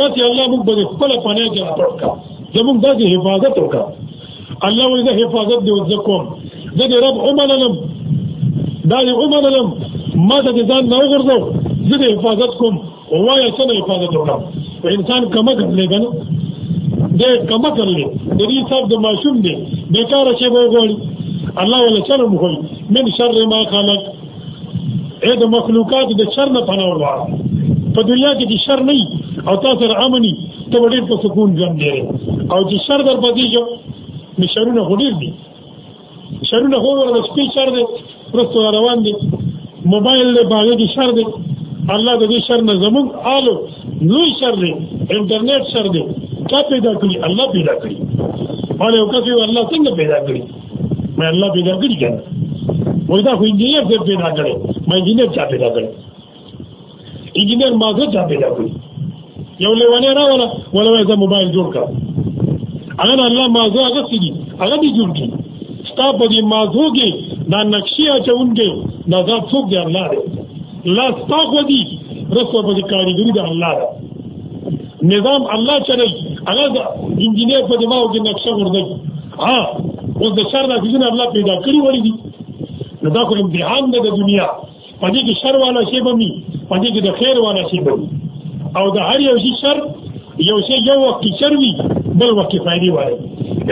داسې الله مونږ په خپل پناه کې راپټ کا زموږ داسې حفاظت وکړه الله وې د حفاظت دی وځکوم د دې رب اومنلم دا یې اومنلم ما ته ځان نه وګرځو زه حفاظت کوم خو وایه څه نه حفاظت وکړم په انسان کمه کړلې که نه دی کمه کړلې د دې صاحب د ماشوم دی بېکاره شی به وغواړي الله ولا شر مخوي من شر ما خلق اې د مخلوقات د شر نه پناه وغواړه په دنیا کې د شر نه او تاسو سره امني ته ډېر په سکون ژوند لري او چې شر در پدې جو نشرونه هډیر دي شرونه هو ور سپی شر دی پرستو روان دي موبایل له باغې کې شر دی الله د دې شر نه زموږ آلو لوی شر دی انټرنیټ شر دی چا پیدا کړی الله پیدا کړی او یو کس یو الله څنګه پیدا کړی مې الله پیدا کړی کنه وای دا خو انجینر پیدا کړی مې انجینر چا پیدا کړی انجینر مازه چا پیدا کړی یو لیوانه راولا ولا وای زه موبایل جوړ کړم هغه الله مازه هغه سړي هغه دی جوړ کړي ستا په دې مازه کې دا نقشې اچونګي دا ځا څوک دی الله دی لا ستا خو دی رسو په دې کاریګری دی الله دی نظام الله چلای هغه انجینر په دماغ کې نقشه ورده ها اوس د شر د دین الله پیدا کړی وړي دي دا خو امتحان ده د دنیا په دې کې شر والا شی به وي په دې کې د خیر والا شی به وي او د هر یو شي شر یو شی یو وخت کې شر وي بل وخت کې فائدې وایي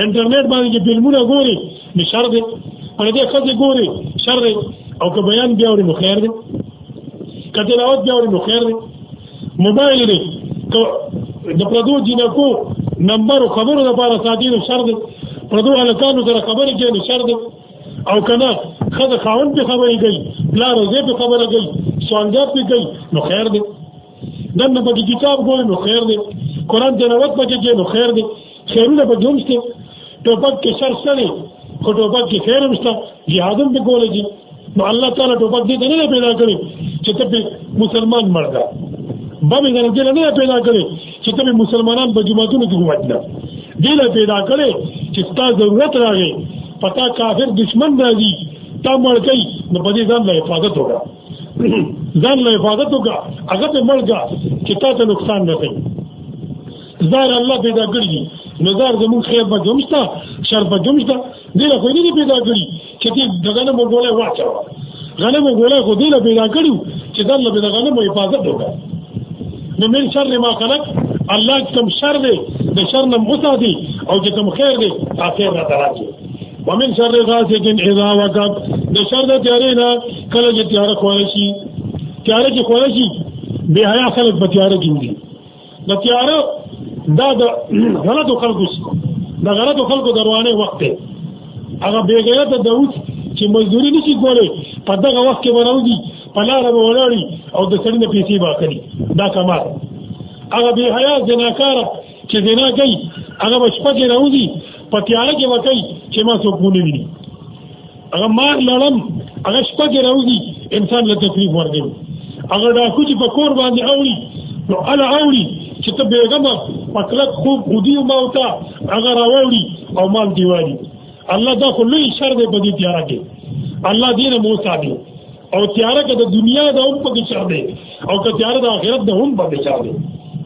انټرنیټ باندې چې فلمونه ګوري نو شر دی پر دې خځه ګوري شر دی او که بیان بیا ورې نو خیر دی که تلاوت بیا ورې نو خیر دی موبایل دی که د پردو جنکو نمبر او خبرو لپاره ساتي نو شر دی پردو هلکانو سره خبرې کوي نو شر دی او کنه خدای خاون په خبره کوي بلا روزه په خبره کوي سوالګر په کوي نو خیر دی دنه په کتاب ګوري نو خیر دی قران ته نوت پکې کې نو خیر دی خیرونه په جون شته ټوپک کې سر سره خو ټوپک کې خیر هم شته جهادم به کولای شي نو الله تعالی ټوپک دې نه پیدا کړی چې ته مسلمان مرګه بمې نه دې نه پیدا کړی چې ته مسلمانان په جماعتونو کې وټنه دې پیدا کړی چې ستا ضرورت راغی پتا کافر دشمن راځي تا مړ کوي نو په دې ځان له حفاظت وکړه ځان له حفاظت وکړه هغه ته مړګه چې تا ته نقصان نه کوي زار الله پیدا کړی نو زار زمون خیر په جمشتا شر په جمشتا دې له خو دې پیدا کړی چې دې دغه نه مونږ له واچو غنمو ګولای خو دې له پیدا کړو چې دا له دې غنمو حفاظت وکړي نو من شر ما خلق الله کوم شر دې د شر نه مصادي او چې کوم خیر دې اخر را تراجي ومن شر غاسق اذا وقب د شر د تیارې نه کله چې تیار خوړشي تیار کې خوړشي به حیا خلق په تیار کې وي د تیاره دا د غلطو خلکو د غلطو خلکو د روانې وخت دی هغه بېغیرته داود چې مزدوري نشي کولی په دغه وخت کې وراوځي په لاره به ولاړي او د سړي نه پیسې به اخلي دا کمال هغه بې حیا زناکاره چې زنا کوي هغه به شپه کې راوځي په تیاره کې به کوي چې ما څوک ونه ویني هغه مار لړم هغه شپه کې راوځي انسان له تکلیف ورګي هغه دا کوچ په کور باندې اوري نو الا اوري چې ته بیغم پکلک خوب خودي او موتا هغه راوړي او مال دیوالي الله دا خو لوی شر دی په دې تیار کې الله دې نه موسی دی او تیاره که د دنیا د هم پکې چا دی او که تیاره د آخرت د هم پکې چا دی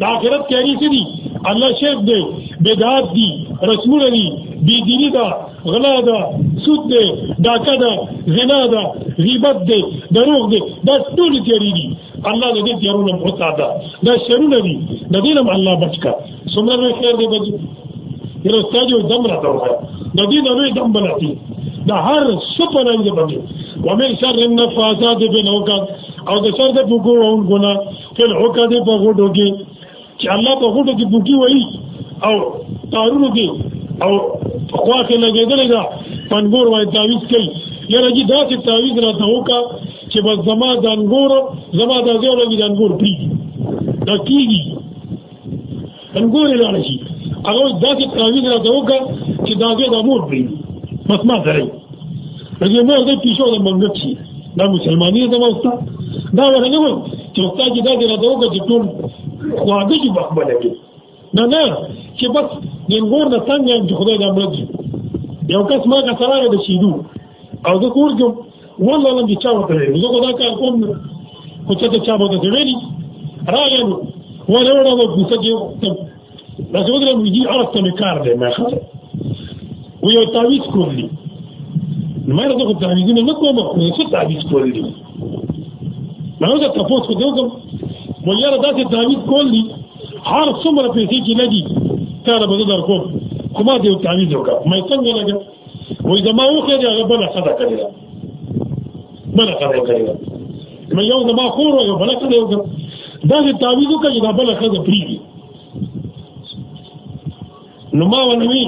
د آخرت تیاری څه دي الله شرک دی بدعات دي رسمونه دي بی دینی ده غلا ده سود ده ډاکه ده زنا ده غیبت ده دروغ ده دا ټول تیاری دي الله دې جرونه بوتا دا دا شرونه دي د دې نم الله بچکا سمره به خیر دې بچي یره استاد یو دم راته وای د دې نو دم بلاتي د هر سپنه دې باندې ومن شر النفاثات بالعقد او د شر د بګو او ګنا فل عقد په غډو کې چې الله په غوټو کې بوټي وایي او تارونو کې او خوا کې لګېدلې ده پنګور وایي تعویز کوي یاره جی داسې تعویز راته وکړه چې بس زما د انګورو زما د دې ولګي د انګور پری دا کیږي انګور لاړ شي هغه داسې تعویز راته وکړه چې دا دې د مور پری بس ما سره په دې مور دې پیشو د منګک شي دا مسلمانۍ زما وستا دا وره نه وای چې وستا چې دا دې راته وکړه چې ټول خواږه شي بخبله کې نه نه چې بس نور نه څنګه یم چې خدای دا مړ کړي یو کس ما کا سره د شیدو او زه کور کوم والله لم چې چا وته ویل زه خدای کار کوم خو چې چا وته ویل راغلم وروړم کوڅه کې دا څه وګورم دي عرب ته کار دی ما خبره و یو تعویز کول دي نو ما دغه تعویزونه نه کوم نو څه تعویز کول دي نو دا تاسو خو دغه مو یاره دا څه تعویز کول دي هر څومره پیسې کې لګي کار به در کوم کومه دی تعویز وکړه مې څنګه لګم وای زما اوخه دی هغه بل صدقه دی بل خبره کوي نو یو د ما خور یو بل خبره یو دا چې تعویذ کوي دا بل خبره پیږي نو ما ونوي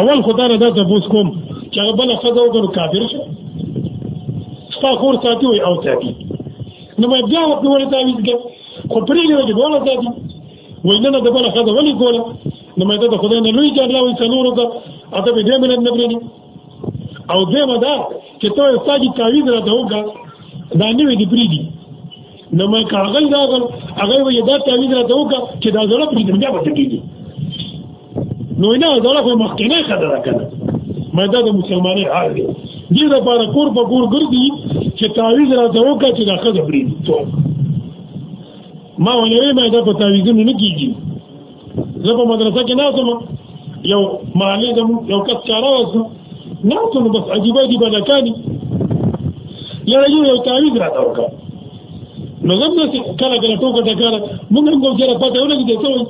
اول خدای نه دا تاسو کوم چې بل خبره وګورو کافر شي ستا خور ساتي وي او ساتي نو ما بیا په ولې تعویذ کوي خو پرېږي چې دوه ساتي وای نه د بل خبره ولې کوله نو ما دا خدای نه لوی چې الله وي څلورو ته اته به دې ملت نه پرېږي او دیمه دا چې ته استادي تعویذ راته وکړه دا نه وي دی پریدي نو ما کاغل راغل هغه وي دا تعویذ راته وکړه چې دا زړه پریدي بیا به کېږي نو نه زړه خو مخکنه خبره کړه ما دا د مسلمانې حال دی دې لپاره کور په کور ګرځي چې تعویذ راته وکړه چې دا خبره پریدي ما ولې ما دا په تعویذ نه کیږي زه په مدرسه کې ناسم یو معلم یو کس کارا وسو ناسم بس عجیبه دي بلکاني یو یو یو تعویز را تا وکړ نو زه بس کله کله ټوکه ټکاله موږ هم کوم چې را پاتې ولګي ته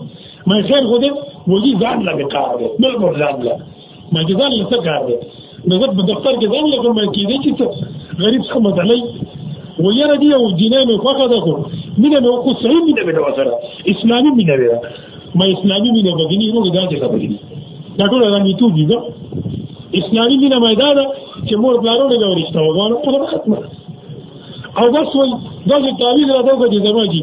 ما خیر خو دې وږي ځان لا کار دی بلکې ځان لا ما چې ځان لته کار دی نو زه په دفتر کې ځان لکه ما کې دي چې غریب څه مدلای و یاره دی او جنې مې خوخه ده کو مینه مې کو صحیح مینه مې دا سره اسلامي مینه وي ما اسلامي مینه بدلی نو دا څه خبرې دي دا ټول دا مې تو دي اسلامي مینه مې دا ده چې مور بلارو نه ورشته وګورم په ختمه او بس وای دا چې تعویذ را دوګه دي زما جی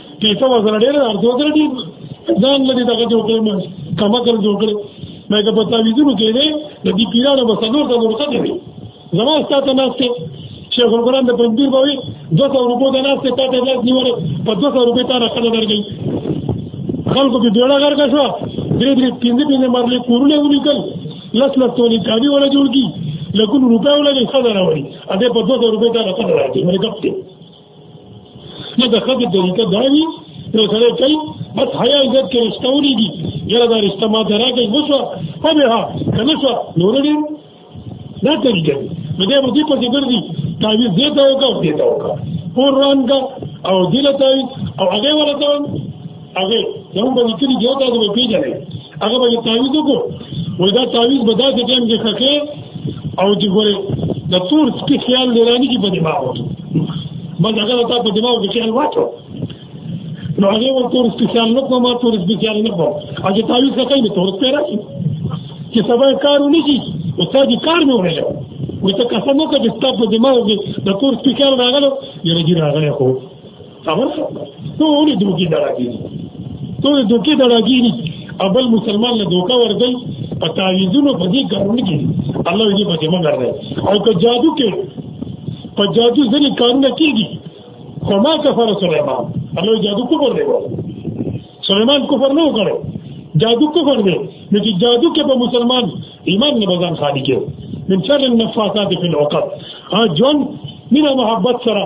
پیسه وسره ډېر ارزو کړی دي ځان لري دغه جوړ کړم کما کړ جوړ کړم مې که په تعویذونو کې دی د دې پیرانو په څلور ته ورته دی زما ستاسو نه ستې شیخ القرآن د پنځیر به وي 200 روپو د نه ستې ته لاس نیولې په 200 روپې ته راخله درګي خلکو په بیړه غرقه شو درې درې پنځه پنځه مرلې کورونه ولیکل لس لس تولې کاري ولا جوړ کی لګون روپې ولا نه خبره وړي اته په 200 روپې ته راخله درګي مې ګپته نه د خځې طریقه دا وي نو سره کوي بس حیا عزت کې رشتہ ونی دي یره دا رشتہ ما ته راکې وسو په به ها کنه سو نور دې دا طریقه نو دې مو دې په دې ګرځي تعویذ دې تا وکاو دې تا وکاو قرآن کا او دې له تعویذ او هغه ورته هغه نو به لیکلي دی دا به پیژنې هغه به تعویذ وکړو وای دا تعویذ به داسې ټیم کې خکې او چې ګوره د تور سپي خیال لرانی کې په دماغ وته بس هغه تا په دماغ کې خیال واچو نو هغه ور تور سپي خیال نه کوم تور سپي خیال نه کوم هغه تعویذ خکې نه تور سپي راځي چې سبا کار ونیږي او تا دې کار نه ورځي وي ته قسم وکړه چې تاسو دماغ کې د تور سپي خیال راغلو یره دې راغلی خو خبر شو ټول دوکي دراګي ټول دوکي دراګي اول مسلمان له دوکا ورګل په تعویذونو په دې کارونه کې الله یې په جمع کړی او که جادو کې په جادو ځنې کارونه کېږي خو ما کفر سليمان الله جادو کفر دی سليمان کفر نه وکړو جادو کفر دی نو چې جادو کې په مسلمان ایمان نه بزن خالي کې من شر النفاثات في العقد ها جون مینا محبت سره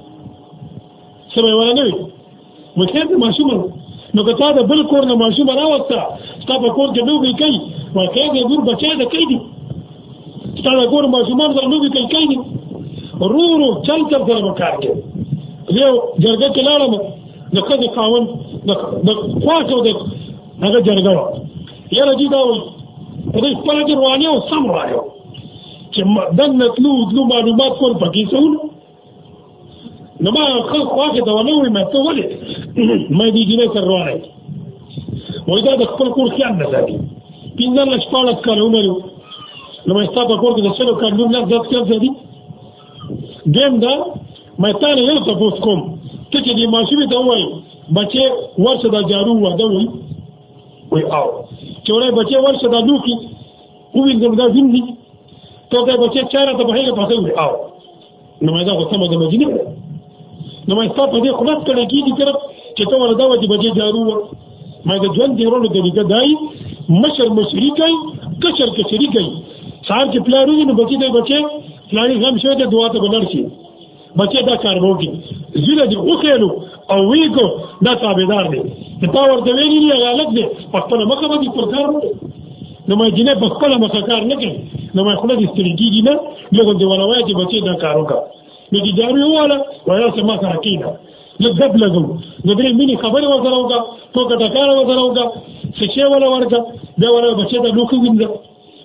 څه به ولا نه وي مخکې ته ماشوم نو که تا د بل کور نه ماشوم راوسته ستا په کور کې لوبې کوي واقعي د ګور بچی د کوي دي ستا د کور ماشومان سره لوبې کوي کوي دي رو رو چل چل سره به کار کوي یو جرګه کې لاړم د ښځې خاوند د خواښ او د هغه جرګه وه یاره دوی دا وایي په دې خپله کې روانې او سم روانې چې دننه تلو تلو معلومات کول پکې څه نو ما خپل خواږه دا ونه وې مې ته ولې مې دې جنې تر روانه وای دا د خپل کور خیال نه ساتي پینځه لس پاړس کاله عمر نو مې ستاسو کور کې د سلو کاندو نه ځات کړم دي دیم دا مې تا نه یو څه پوس کوم ته چې دې ماشومې ته وای بچې ورشه دا جارو و دا وای وای او چې ورای بچې ورشه دا لوکي وینځم دا وینځي ته دا بچې چاره ته بهیږي پخې وای او نو مې دا خو سمه د مدینه ده نو مې ستا په دې خلاص کړی کېږي تر چې ته ورته دا وځي بجې جارو وه مې د ژوند دی ورونو طریقه دای مشر مشری کوي کشر کشری کوي سار چې پلار وي نو بچي دی بچي پلاری غم شوی دی دعا ته بلر شي بچي دا کار وکړي زیره دی وخیلو او ویګو دا تابعدار دی ته ورته ویلی هغه لګ دی په خپل مخه باندې پر کار وکړي نو ما جنې په خپل مخه کار نه کوي نو ما خپل د سترګېږي نه لږ دی ولا وایي چې بچي دا کار وکړه نو چې جارو یو والا وایي چې ما سره کینا نو دب لګو نو درې مینې خبرې وکړه وکړه په کټه کار وکړه وکړه چې شی ولا ورکړه دا ولا بچي دا لوخي وینځه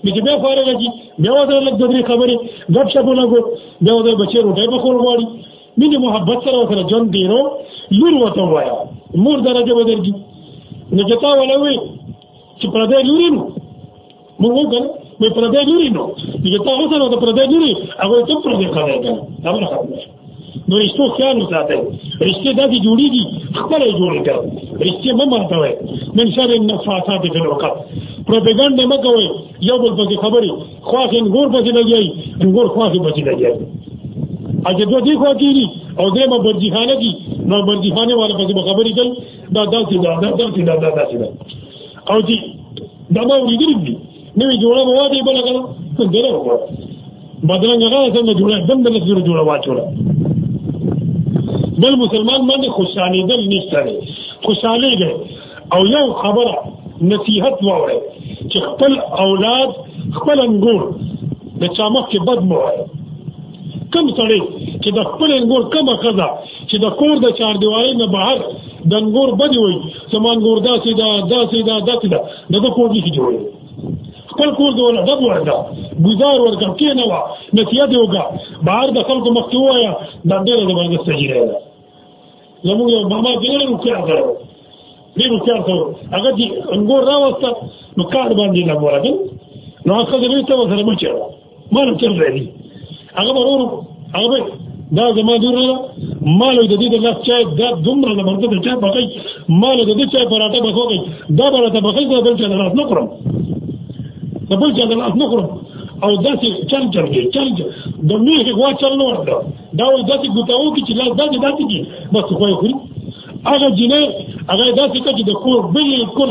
نو چې بیا فارغ شي بیا وځه لږ درې خبرې غب شپ لګو بیا وځه بچي روټه په خور غواړي مینې محبت سره وکړه جون دیرو لور وته وایا مور درجه بدرږي نو چې تا ولا وایي چې پر دې لوري نو موږ وګل مې پر دې لوري نو چې تاسو سره د پر دې لوري هغه ته پر دې کړی دا هم نه نو رښتو خیال وساته رښتې دا چې جوړیږي خپل جوړې کړه رښتې مې مانته وای من شر النفاثات في العقد پروپاګاندا مې کوي یو بل په خبرې خواخین ګور په دې لګي ګور خواخې په دې لګي اجازه دې خو کیږي او دې ما برجی خانه کی نو برجی خانه والا په خبرې کوي دا داسې دا دا داسې دا دا داسې دا او چې دا ما ولیدل دي نوې جوړه مو واده بل غل دغه وو بدرنګ غا څنګه جوړه دم دغه سره جوړه واچوله بل مسلمان باندې خوشالي دل نشته خوشالي ده او یو خبره نصیحت وره چې خپل اولاد خپل انګور د چا مخ کې بد مو وایي کم سړی چې د خپل انګور کمه ښځه چې د کور د چار دیواري نه بهر د انګور بدی وي سمان ګور داسې دا داسې دا داسې دا دغه کور دي جوړي خپل کور دی ولا دغه وردا گزار ورکړ کې نه وا نتیه دی وګا بهر د خلکو مخکې وایا د ډېر د باندې سجیره زموږ یو ماما ګلې وکړه دې روپیا ته هغه دې انګور راوسته نو کار باندې نه مورګ نو هغه دې ته وسره مچا مال تر دې هغه ورور هغه دا زما دور نه مال د دې د لاس چا دا دومره د مرته د چا بقای مال د دې چا پراته بخوږي دا پراته بخوږي دا بل چا نه نه خورم دا بل چا نه نه خورم او داسې چل چل کې چل د میخ غوا چل نه ورته دا ول داسې ګوتاو کې چې لاس داسې داسې کې بس خو یې خوري هغه جنې هغه داسې کړه چې د کور بالکل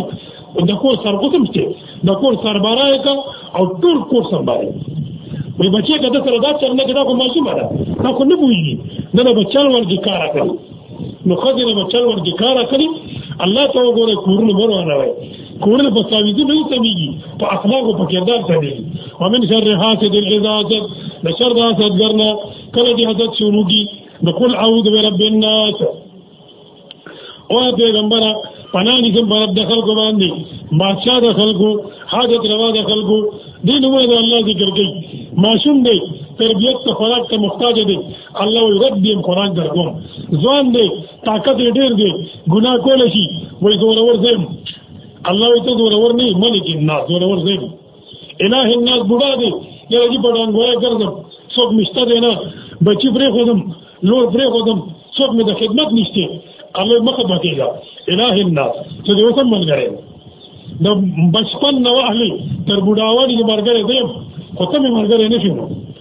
د کور سر قسم چې د کور سر بارای کا او ټول کور سر بارای وي بچي کده سره دا چل نه کده کوم ماشوم ده دا خو نه بوي نه به چل ورګي کار کړ نو خدای نه چل ورګي کار کړی الله ته وګوره کورونه ورونه وي کورونه په ساویدي نه سميږي په اخلاق او په کردار سميږي ومن شر حاسد اذا حسد نشر حاسد ګرنا کله دې حسد شروع کی نقول اعوذ برب الناس او پیغمبر پناه نشم پر د خلکو باندې بادشاہ د خلکو حاجت روا د خلکو دین هو د الله ذکر کوي ماشوم دی تربیت ته خوراک ته محتاج دی الله وي رب دې خوراک درکوم ځوان دی طاقت ډیر دی ګناه کول شي وای زور ور زم الله ته زور ور نه ملک نه زور ور زم الہ الناس بوډا دی یو دې په ډنګوي ګرځم څوک مشته دی نه بچی پرې خودم لور پرې خودم څوک مې د خدمت نشته الله مخه بکیږي الہ الناس چې دې وسم منګره د بچپن نو اهلي تر بډاوالي مرګره دې خو ته مې مرګره نه شوم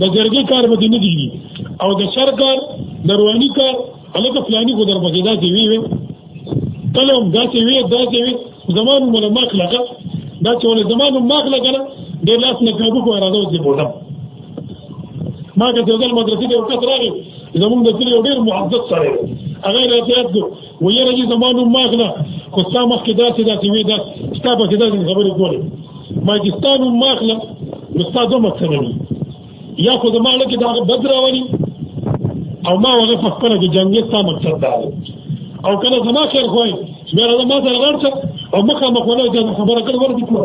د جرګې کار به دې نه دی وي او د شر کار د رواني کار هلکه فلاني خو در پکې داسې وي وي کله هم داسې وي داسې وي زما نوم له ما کلکه دا چې ولې زما نوم ما کلکه نه ډېر لاس نه کابو خو راځو چې بوډم ما که د ځل مدرسې ته وکړ راغی زمونږ د کلي یو ډېر معزز سړی هغه راځي ویره دې زما نوم ما اخله خو ستا مخکې داسې داسې وې دا ستا پسې داسې خبرې کولې ما چې ستا نوم ما اخله نو ستا دوه مقصده وي یا خو زما لکه د هغه بد راولي او ما هغه په خپله کې جنګې ستا مقصد دا دی او کله زما خیر خوای بیا راځه ما سره غړ شه او مخامخ ولای دا خبره کړې ورته کړه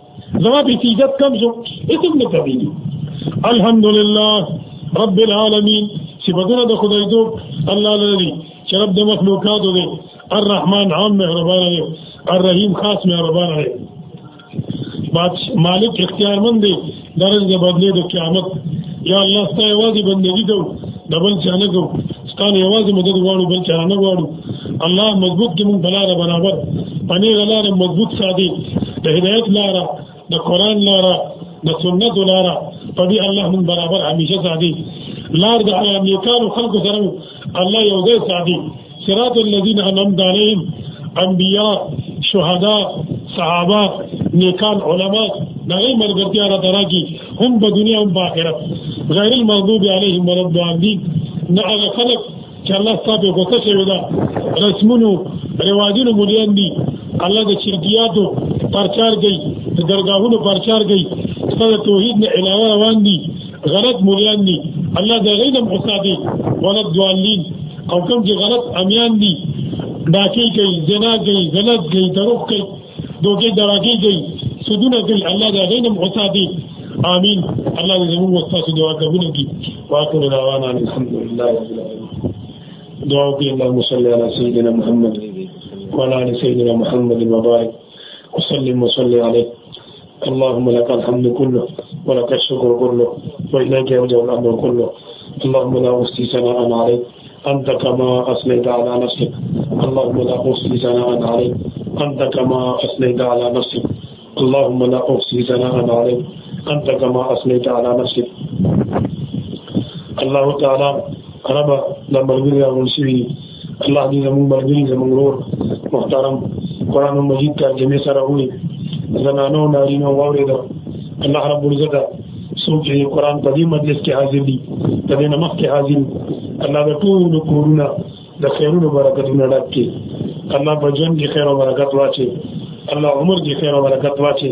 زما په عزت کم شو اسم نه کوي الحمدلله رب العالمین صفاتونه د خدای دو الله لري چې رب د مخلوقات دی الرحمن عام مهربان دی الرحیم خاص مهربان دی بات مالک اختیار مند دی درنګ بدلې د قیامت یا الله ستاسو واجب بندگی دو دبل چانه کو ستان یوازې مدد غواړو بل چا نه غواړو الله مضبوط کې مونږ بلاره برابر پنې غلاره مضبوط سادي د هدایت لاره د قران لاره د سنت لاره په دې الله مونږ برابر همیشه سادي لار د امریکانو خلکو سره الله یو ځای سادي صراط الذين انعمت عليهم انبیاء شهدا صحابه نیکان علما دغه مرګتیا را درا کی هم په دنیا هم په آخرت غیر المغضوب علیهم ولا الضالین نه هغه خلک چې الله ستاسو غوته شوی دا رسمونو رواجونو مليان دي الله د شرکیاتو پرچار کوي د درگاهونو پرچار کوي ستاسو توحید نه علاوه روان دي غلط مليان دي الله د غیدم حسابي ولا الضالین او کوم چې غلط امیان دي ډاکی کوي زنا کوي غلط کوي دروغ کوي دوکې دراکې کوي سودونه کوي الله دې غینم وساتي آمین الله دې زموږ وساتي دعا قبول کړي واخر دعوانا الحمد لله رب العالمين دعا وکړي اللهم صل على سيدنا محمد وعلى ال سيدنا محمد وبارك وسلم وصلي عليه اللهم لك الحمد كله ولك الشكر كله وإليك يرجع الأمر كله اللهم لا أحصي ثناء عليك أنت كما أثنيت على نفسك اللهم لا أحصي ثناء عليك أنت كما أثنيت على نفسك اللهم لا أحصي ثناء عليك أنت كما أثنيت على نفسك الله تعالى ربا لما الغير والسوي الله دې زموږ ملګری زموږ ورور محترم قرآن مجید ترجمه سره وي زنانو نارینو واورید الله رب العزت څوک چې قرآن په دې مجلس کې حاضر دي د دې نمخ کې حاضر الله د ټول کورونه د خیرونو برکتونه ډک کړي الله په جن کې خیر او برکت واچي الله عمر کې خیر او برکت واچي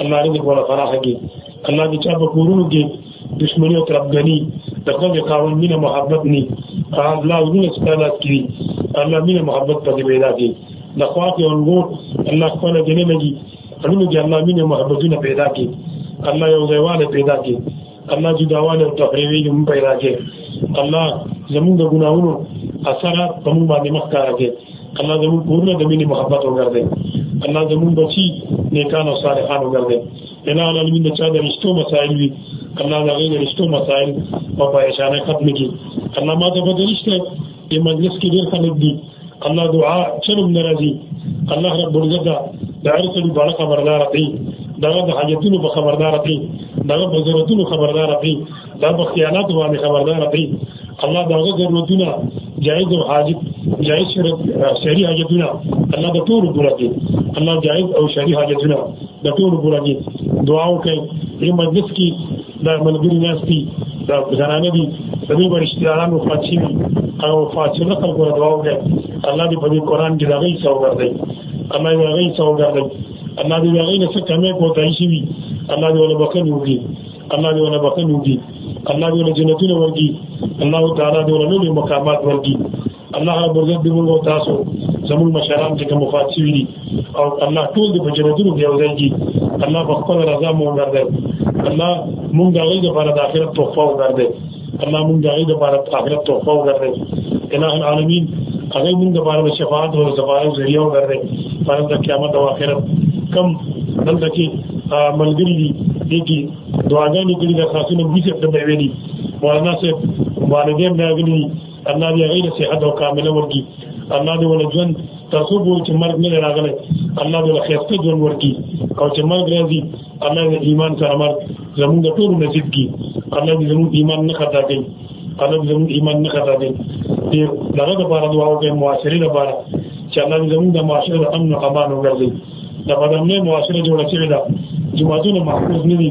الله دې کوله فراخه کې الله دې چا په کورونو کې دشمنی او تربګنی د خپل قانون مینه محبت ني الله دې ستاسو کې الله مینه محبت په دې پیدا کې د خواږه او نور الله خپل جنې لګي اړونو کې الله مینه محبتونه پیدا کې الله یو ځایواله پیدا کې الله دې داوانه او تفریوی دې مونږ پیدا کړي الله زمونږ د ګناهونو اثر په مونږ باندې مخ کار کړي الله زمونږ پورنه د مینې محبت وګرځي الله زمونږ بچي نیکان او صالحان وګرځي انا العالمین د چا د رښتو مسائل وي الله دا غي د رښتو مسائل په پریشانه ختم کړي الله ما ته په دې رښتې د مجلس کې ډېر خلک دي الله دعا چرم ناراضي الله رب العزت د هر څه په اړه خبردار دی دا د حاجتونو په خبردار دی دا د ضرورتونو خبردار دی دا د خیانت باندې خبردار دی الله دا د ضرورتونو جایز او حاجت جایز شرط شری حاجتونو الله د ټول پورا دی الله جایز او شری حاجتونو د ټول پورا دی دعا وکړئ په مجلس کې دا ملګری ناستی دا زنانه دي د دې ورشتياران وفات شي او وفات شي نه خلکو دعا وکړي الله دې په دې قران کې دا غي څو ورته الله دې غي څو ورته الله دې غي نه څه کمه کوتای شي الله دې ولا بخنه وږي الله دې ولا بخنه وږي الله دې ولا جنتونه ورږي الله تعالی دې ولا نور مقامات ورږي الله رب عزت دې موږ تاسو زموږ مشران چې کوم فات شوي دي او الله ټول دې په جنتونو کې یو ځای کړي الله په خپل رضا مو ورده الله موږ د غي لپاره د آخرت توفه ورده الله موږ د غي لپاره د آخرت توفه ورده الہ العالمین هغه موږ د لپاره شفاعت او زفاعت ذریعہ ورده پر د قیامت او آخرت کم دلته کې ملګری دي دي کې دعاګانې کړې د خاصو نبی څخه د ویلي مولانا صاحب والدین راغلي الله دې غیر صحت او کامله ورکی الله دې ول ژوند تر څو پورې چې مرګ نه راغلی الله دې ول خیرته ژوند ورکی او چې مرګ راځي الله دې ایمان سره مرګ زموږ ټول نصیب کی الله دې زموږ ایمان نه خطا کوي الله دې زموږ ایمان نه خطا کوي دې دغه لپاره دعا وکړئ معاشري لپاره چې الله دې زموږ د معاشري امن او امان وګرځي دا بدمنه معاشره جوړه شوې ده جماعتونه محفوظ نه دي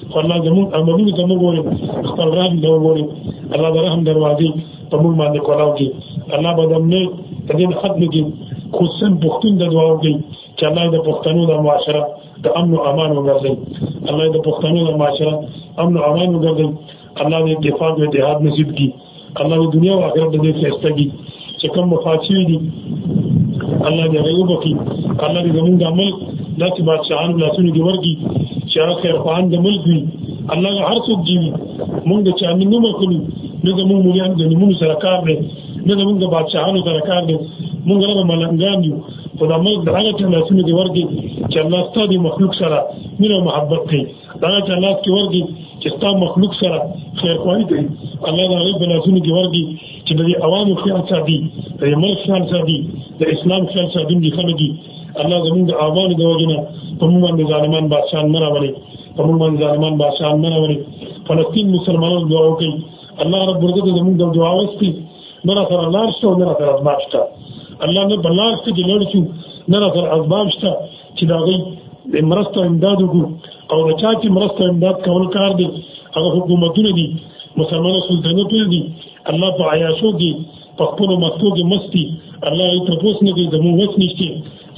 الله زموږ عملونه ته وګوري خپل راځي ته وګوري الله د رحم دروازې په موږ باندې کولاو کې الله به زموږ په دې ختم کې خصوصا پښتون د دعا وکړي چې الله د پښتنو د معاشره د امن او امان وګرځي الله د پښتنو د معاشره امن او امان وګرځي الله دې اتفاق او اتحاد نصیب کړي الله دې دنیا او آخرت دې خسته دي چې کوم مفاصل دي الله دې غيو بکی الله دې زمونږ عمل داسې بادشاہان لاسونو دې ورګي چې هغه خیر پان د ملک وي الله هر څوک دی مونږ چې امین نو مخلو نه زمونږ مليان د نمونه سره کار دی نه زمونږ بادشاہانو سره کار دی مونږ له ملنګان یو خدای ملک د هغه ټول لاسونو دې ورګي چې الله ستاسو مخلوق سره مینه محبت کوي دا چې الله کې ورګي چې ستا مخلوق سره خیر خواري کوي الله دا غي بناسونو کې ورګي چې د عوامو خیال ساتي د ملک خیال ساتي د اسلام خیال ساتي دي خلک دي الله زموږ د اعمال د وجنه په موږ باندې ظالمان بادشاہ نه راولي په موږ باندې ظالمان بادشاہ نه راولي فلسطین مسلمانانو دعا وکړي الله رب عزت زموږ د دعا واستي نه را سره لار شته نه را سره ازماشته الله نه بلار څخه جوړ شو نه را سره ازماشته چې دا غي مرسته امداد وکړو او چا چې مرسته امداد کول کار دی هغه حکومتونه دي مسلمانانو سلطنتونه دي الله په عیاشو کې په خپل مستو کې مستی الله یې تپوس نه کوي زموږ وس نشته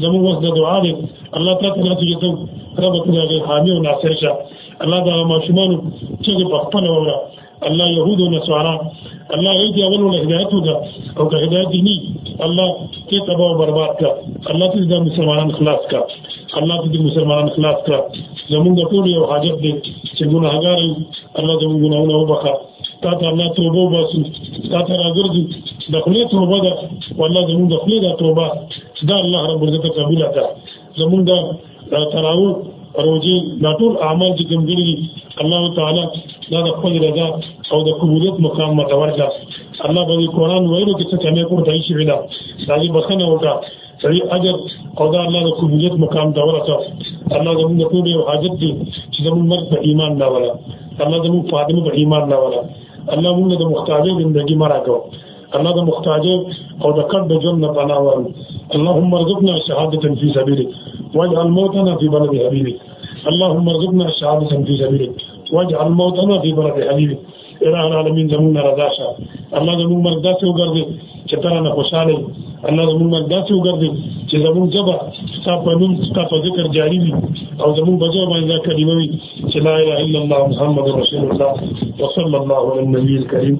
زموږ وس د دعا دی الله تعالی ته چې ته رب ته حامي او ناصر شه الله دا ماشومان چې په خپل وره الله يهود ونصارى الله هي دي اول هدايت ودا او که هدايت دي ني الله کې تباہ او برباد کا الله دې د مسلمانان خلاص کا الله دې مسلمانان خلاص کا زمونږ ټول یو حاجت دي چې ګناهګار یو الله دې ګناهونه وبخا تا ته الله توبه واسو تا ته راګرځي د خپل توبه ده والله زمونږ خپل توبه دا الله رب عزت قبول کړه زمونږ دا تراو روزي دا ټول اعمال چې کوم دي الله تعالی دا د خپل رضا او د قبولیت مقام متور کا الله به قرآن وایي چې څه کمه کوم دای شي ویلا دا یې بخنه وکړه سړي اجر او دا الله د قبولیت مقام دا ورته الله زموږ ته یو حاجت دي چې زموږ مرګ په ایمان دا ولا الله زموږ فاطمه په ایمان دا ولا الله موږ د مختاجه ژوندۍ مرګ الله د محتاجې او د کډ د ژوند نه پناه وړو اللهم ارزقنا شهادت فی سبیلک واجعل موتنا فی بلد حبیبک اللهم ارزقنا شهادت فی سبیلک واجعل موتنا فی بلد حبیبک الہ العالمین زمون رضا شه الله زمون مرګ داسې وګرځي چې تر نه خوشاله الله زمون مرګ داسې وګرځي چې زمون جبا ستا په نوم ستا په ذکر جاری وي او زمون بجو باندې کلمه وي چې لا اله الا الله محمد رسول الله وصلی الله علی النبی الکریم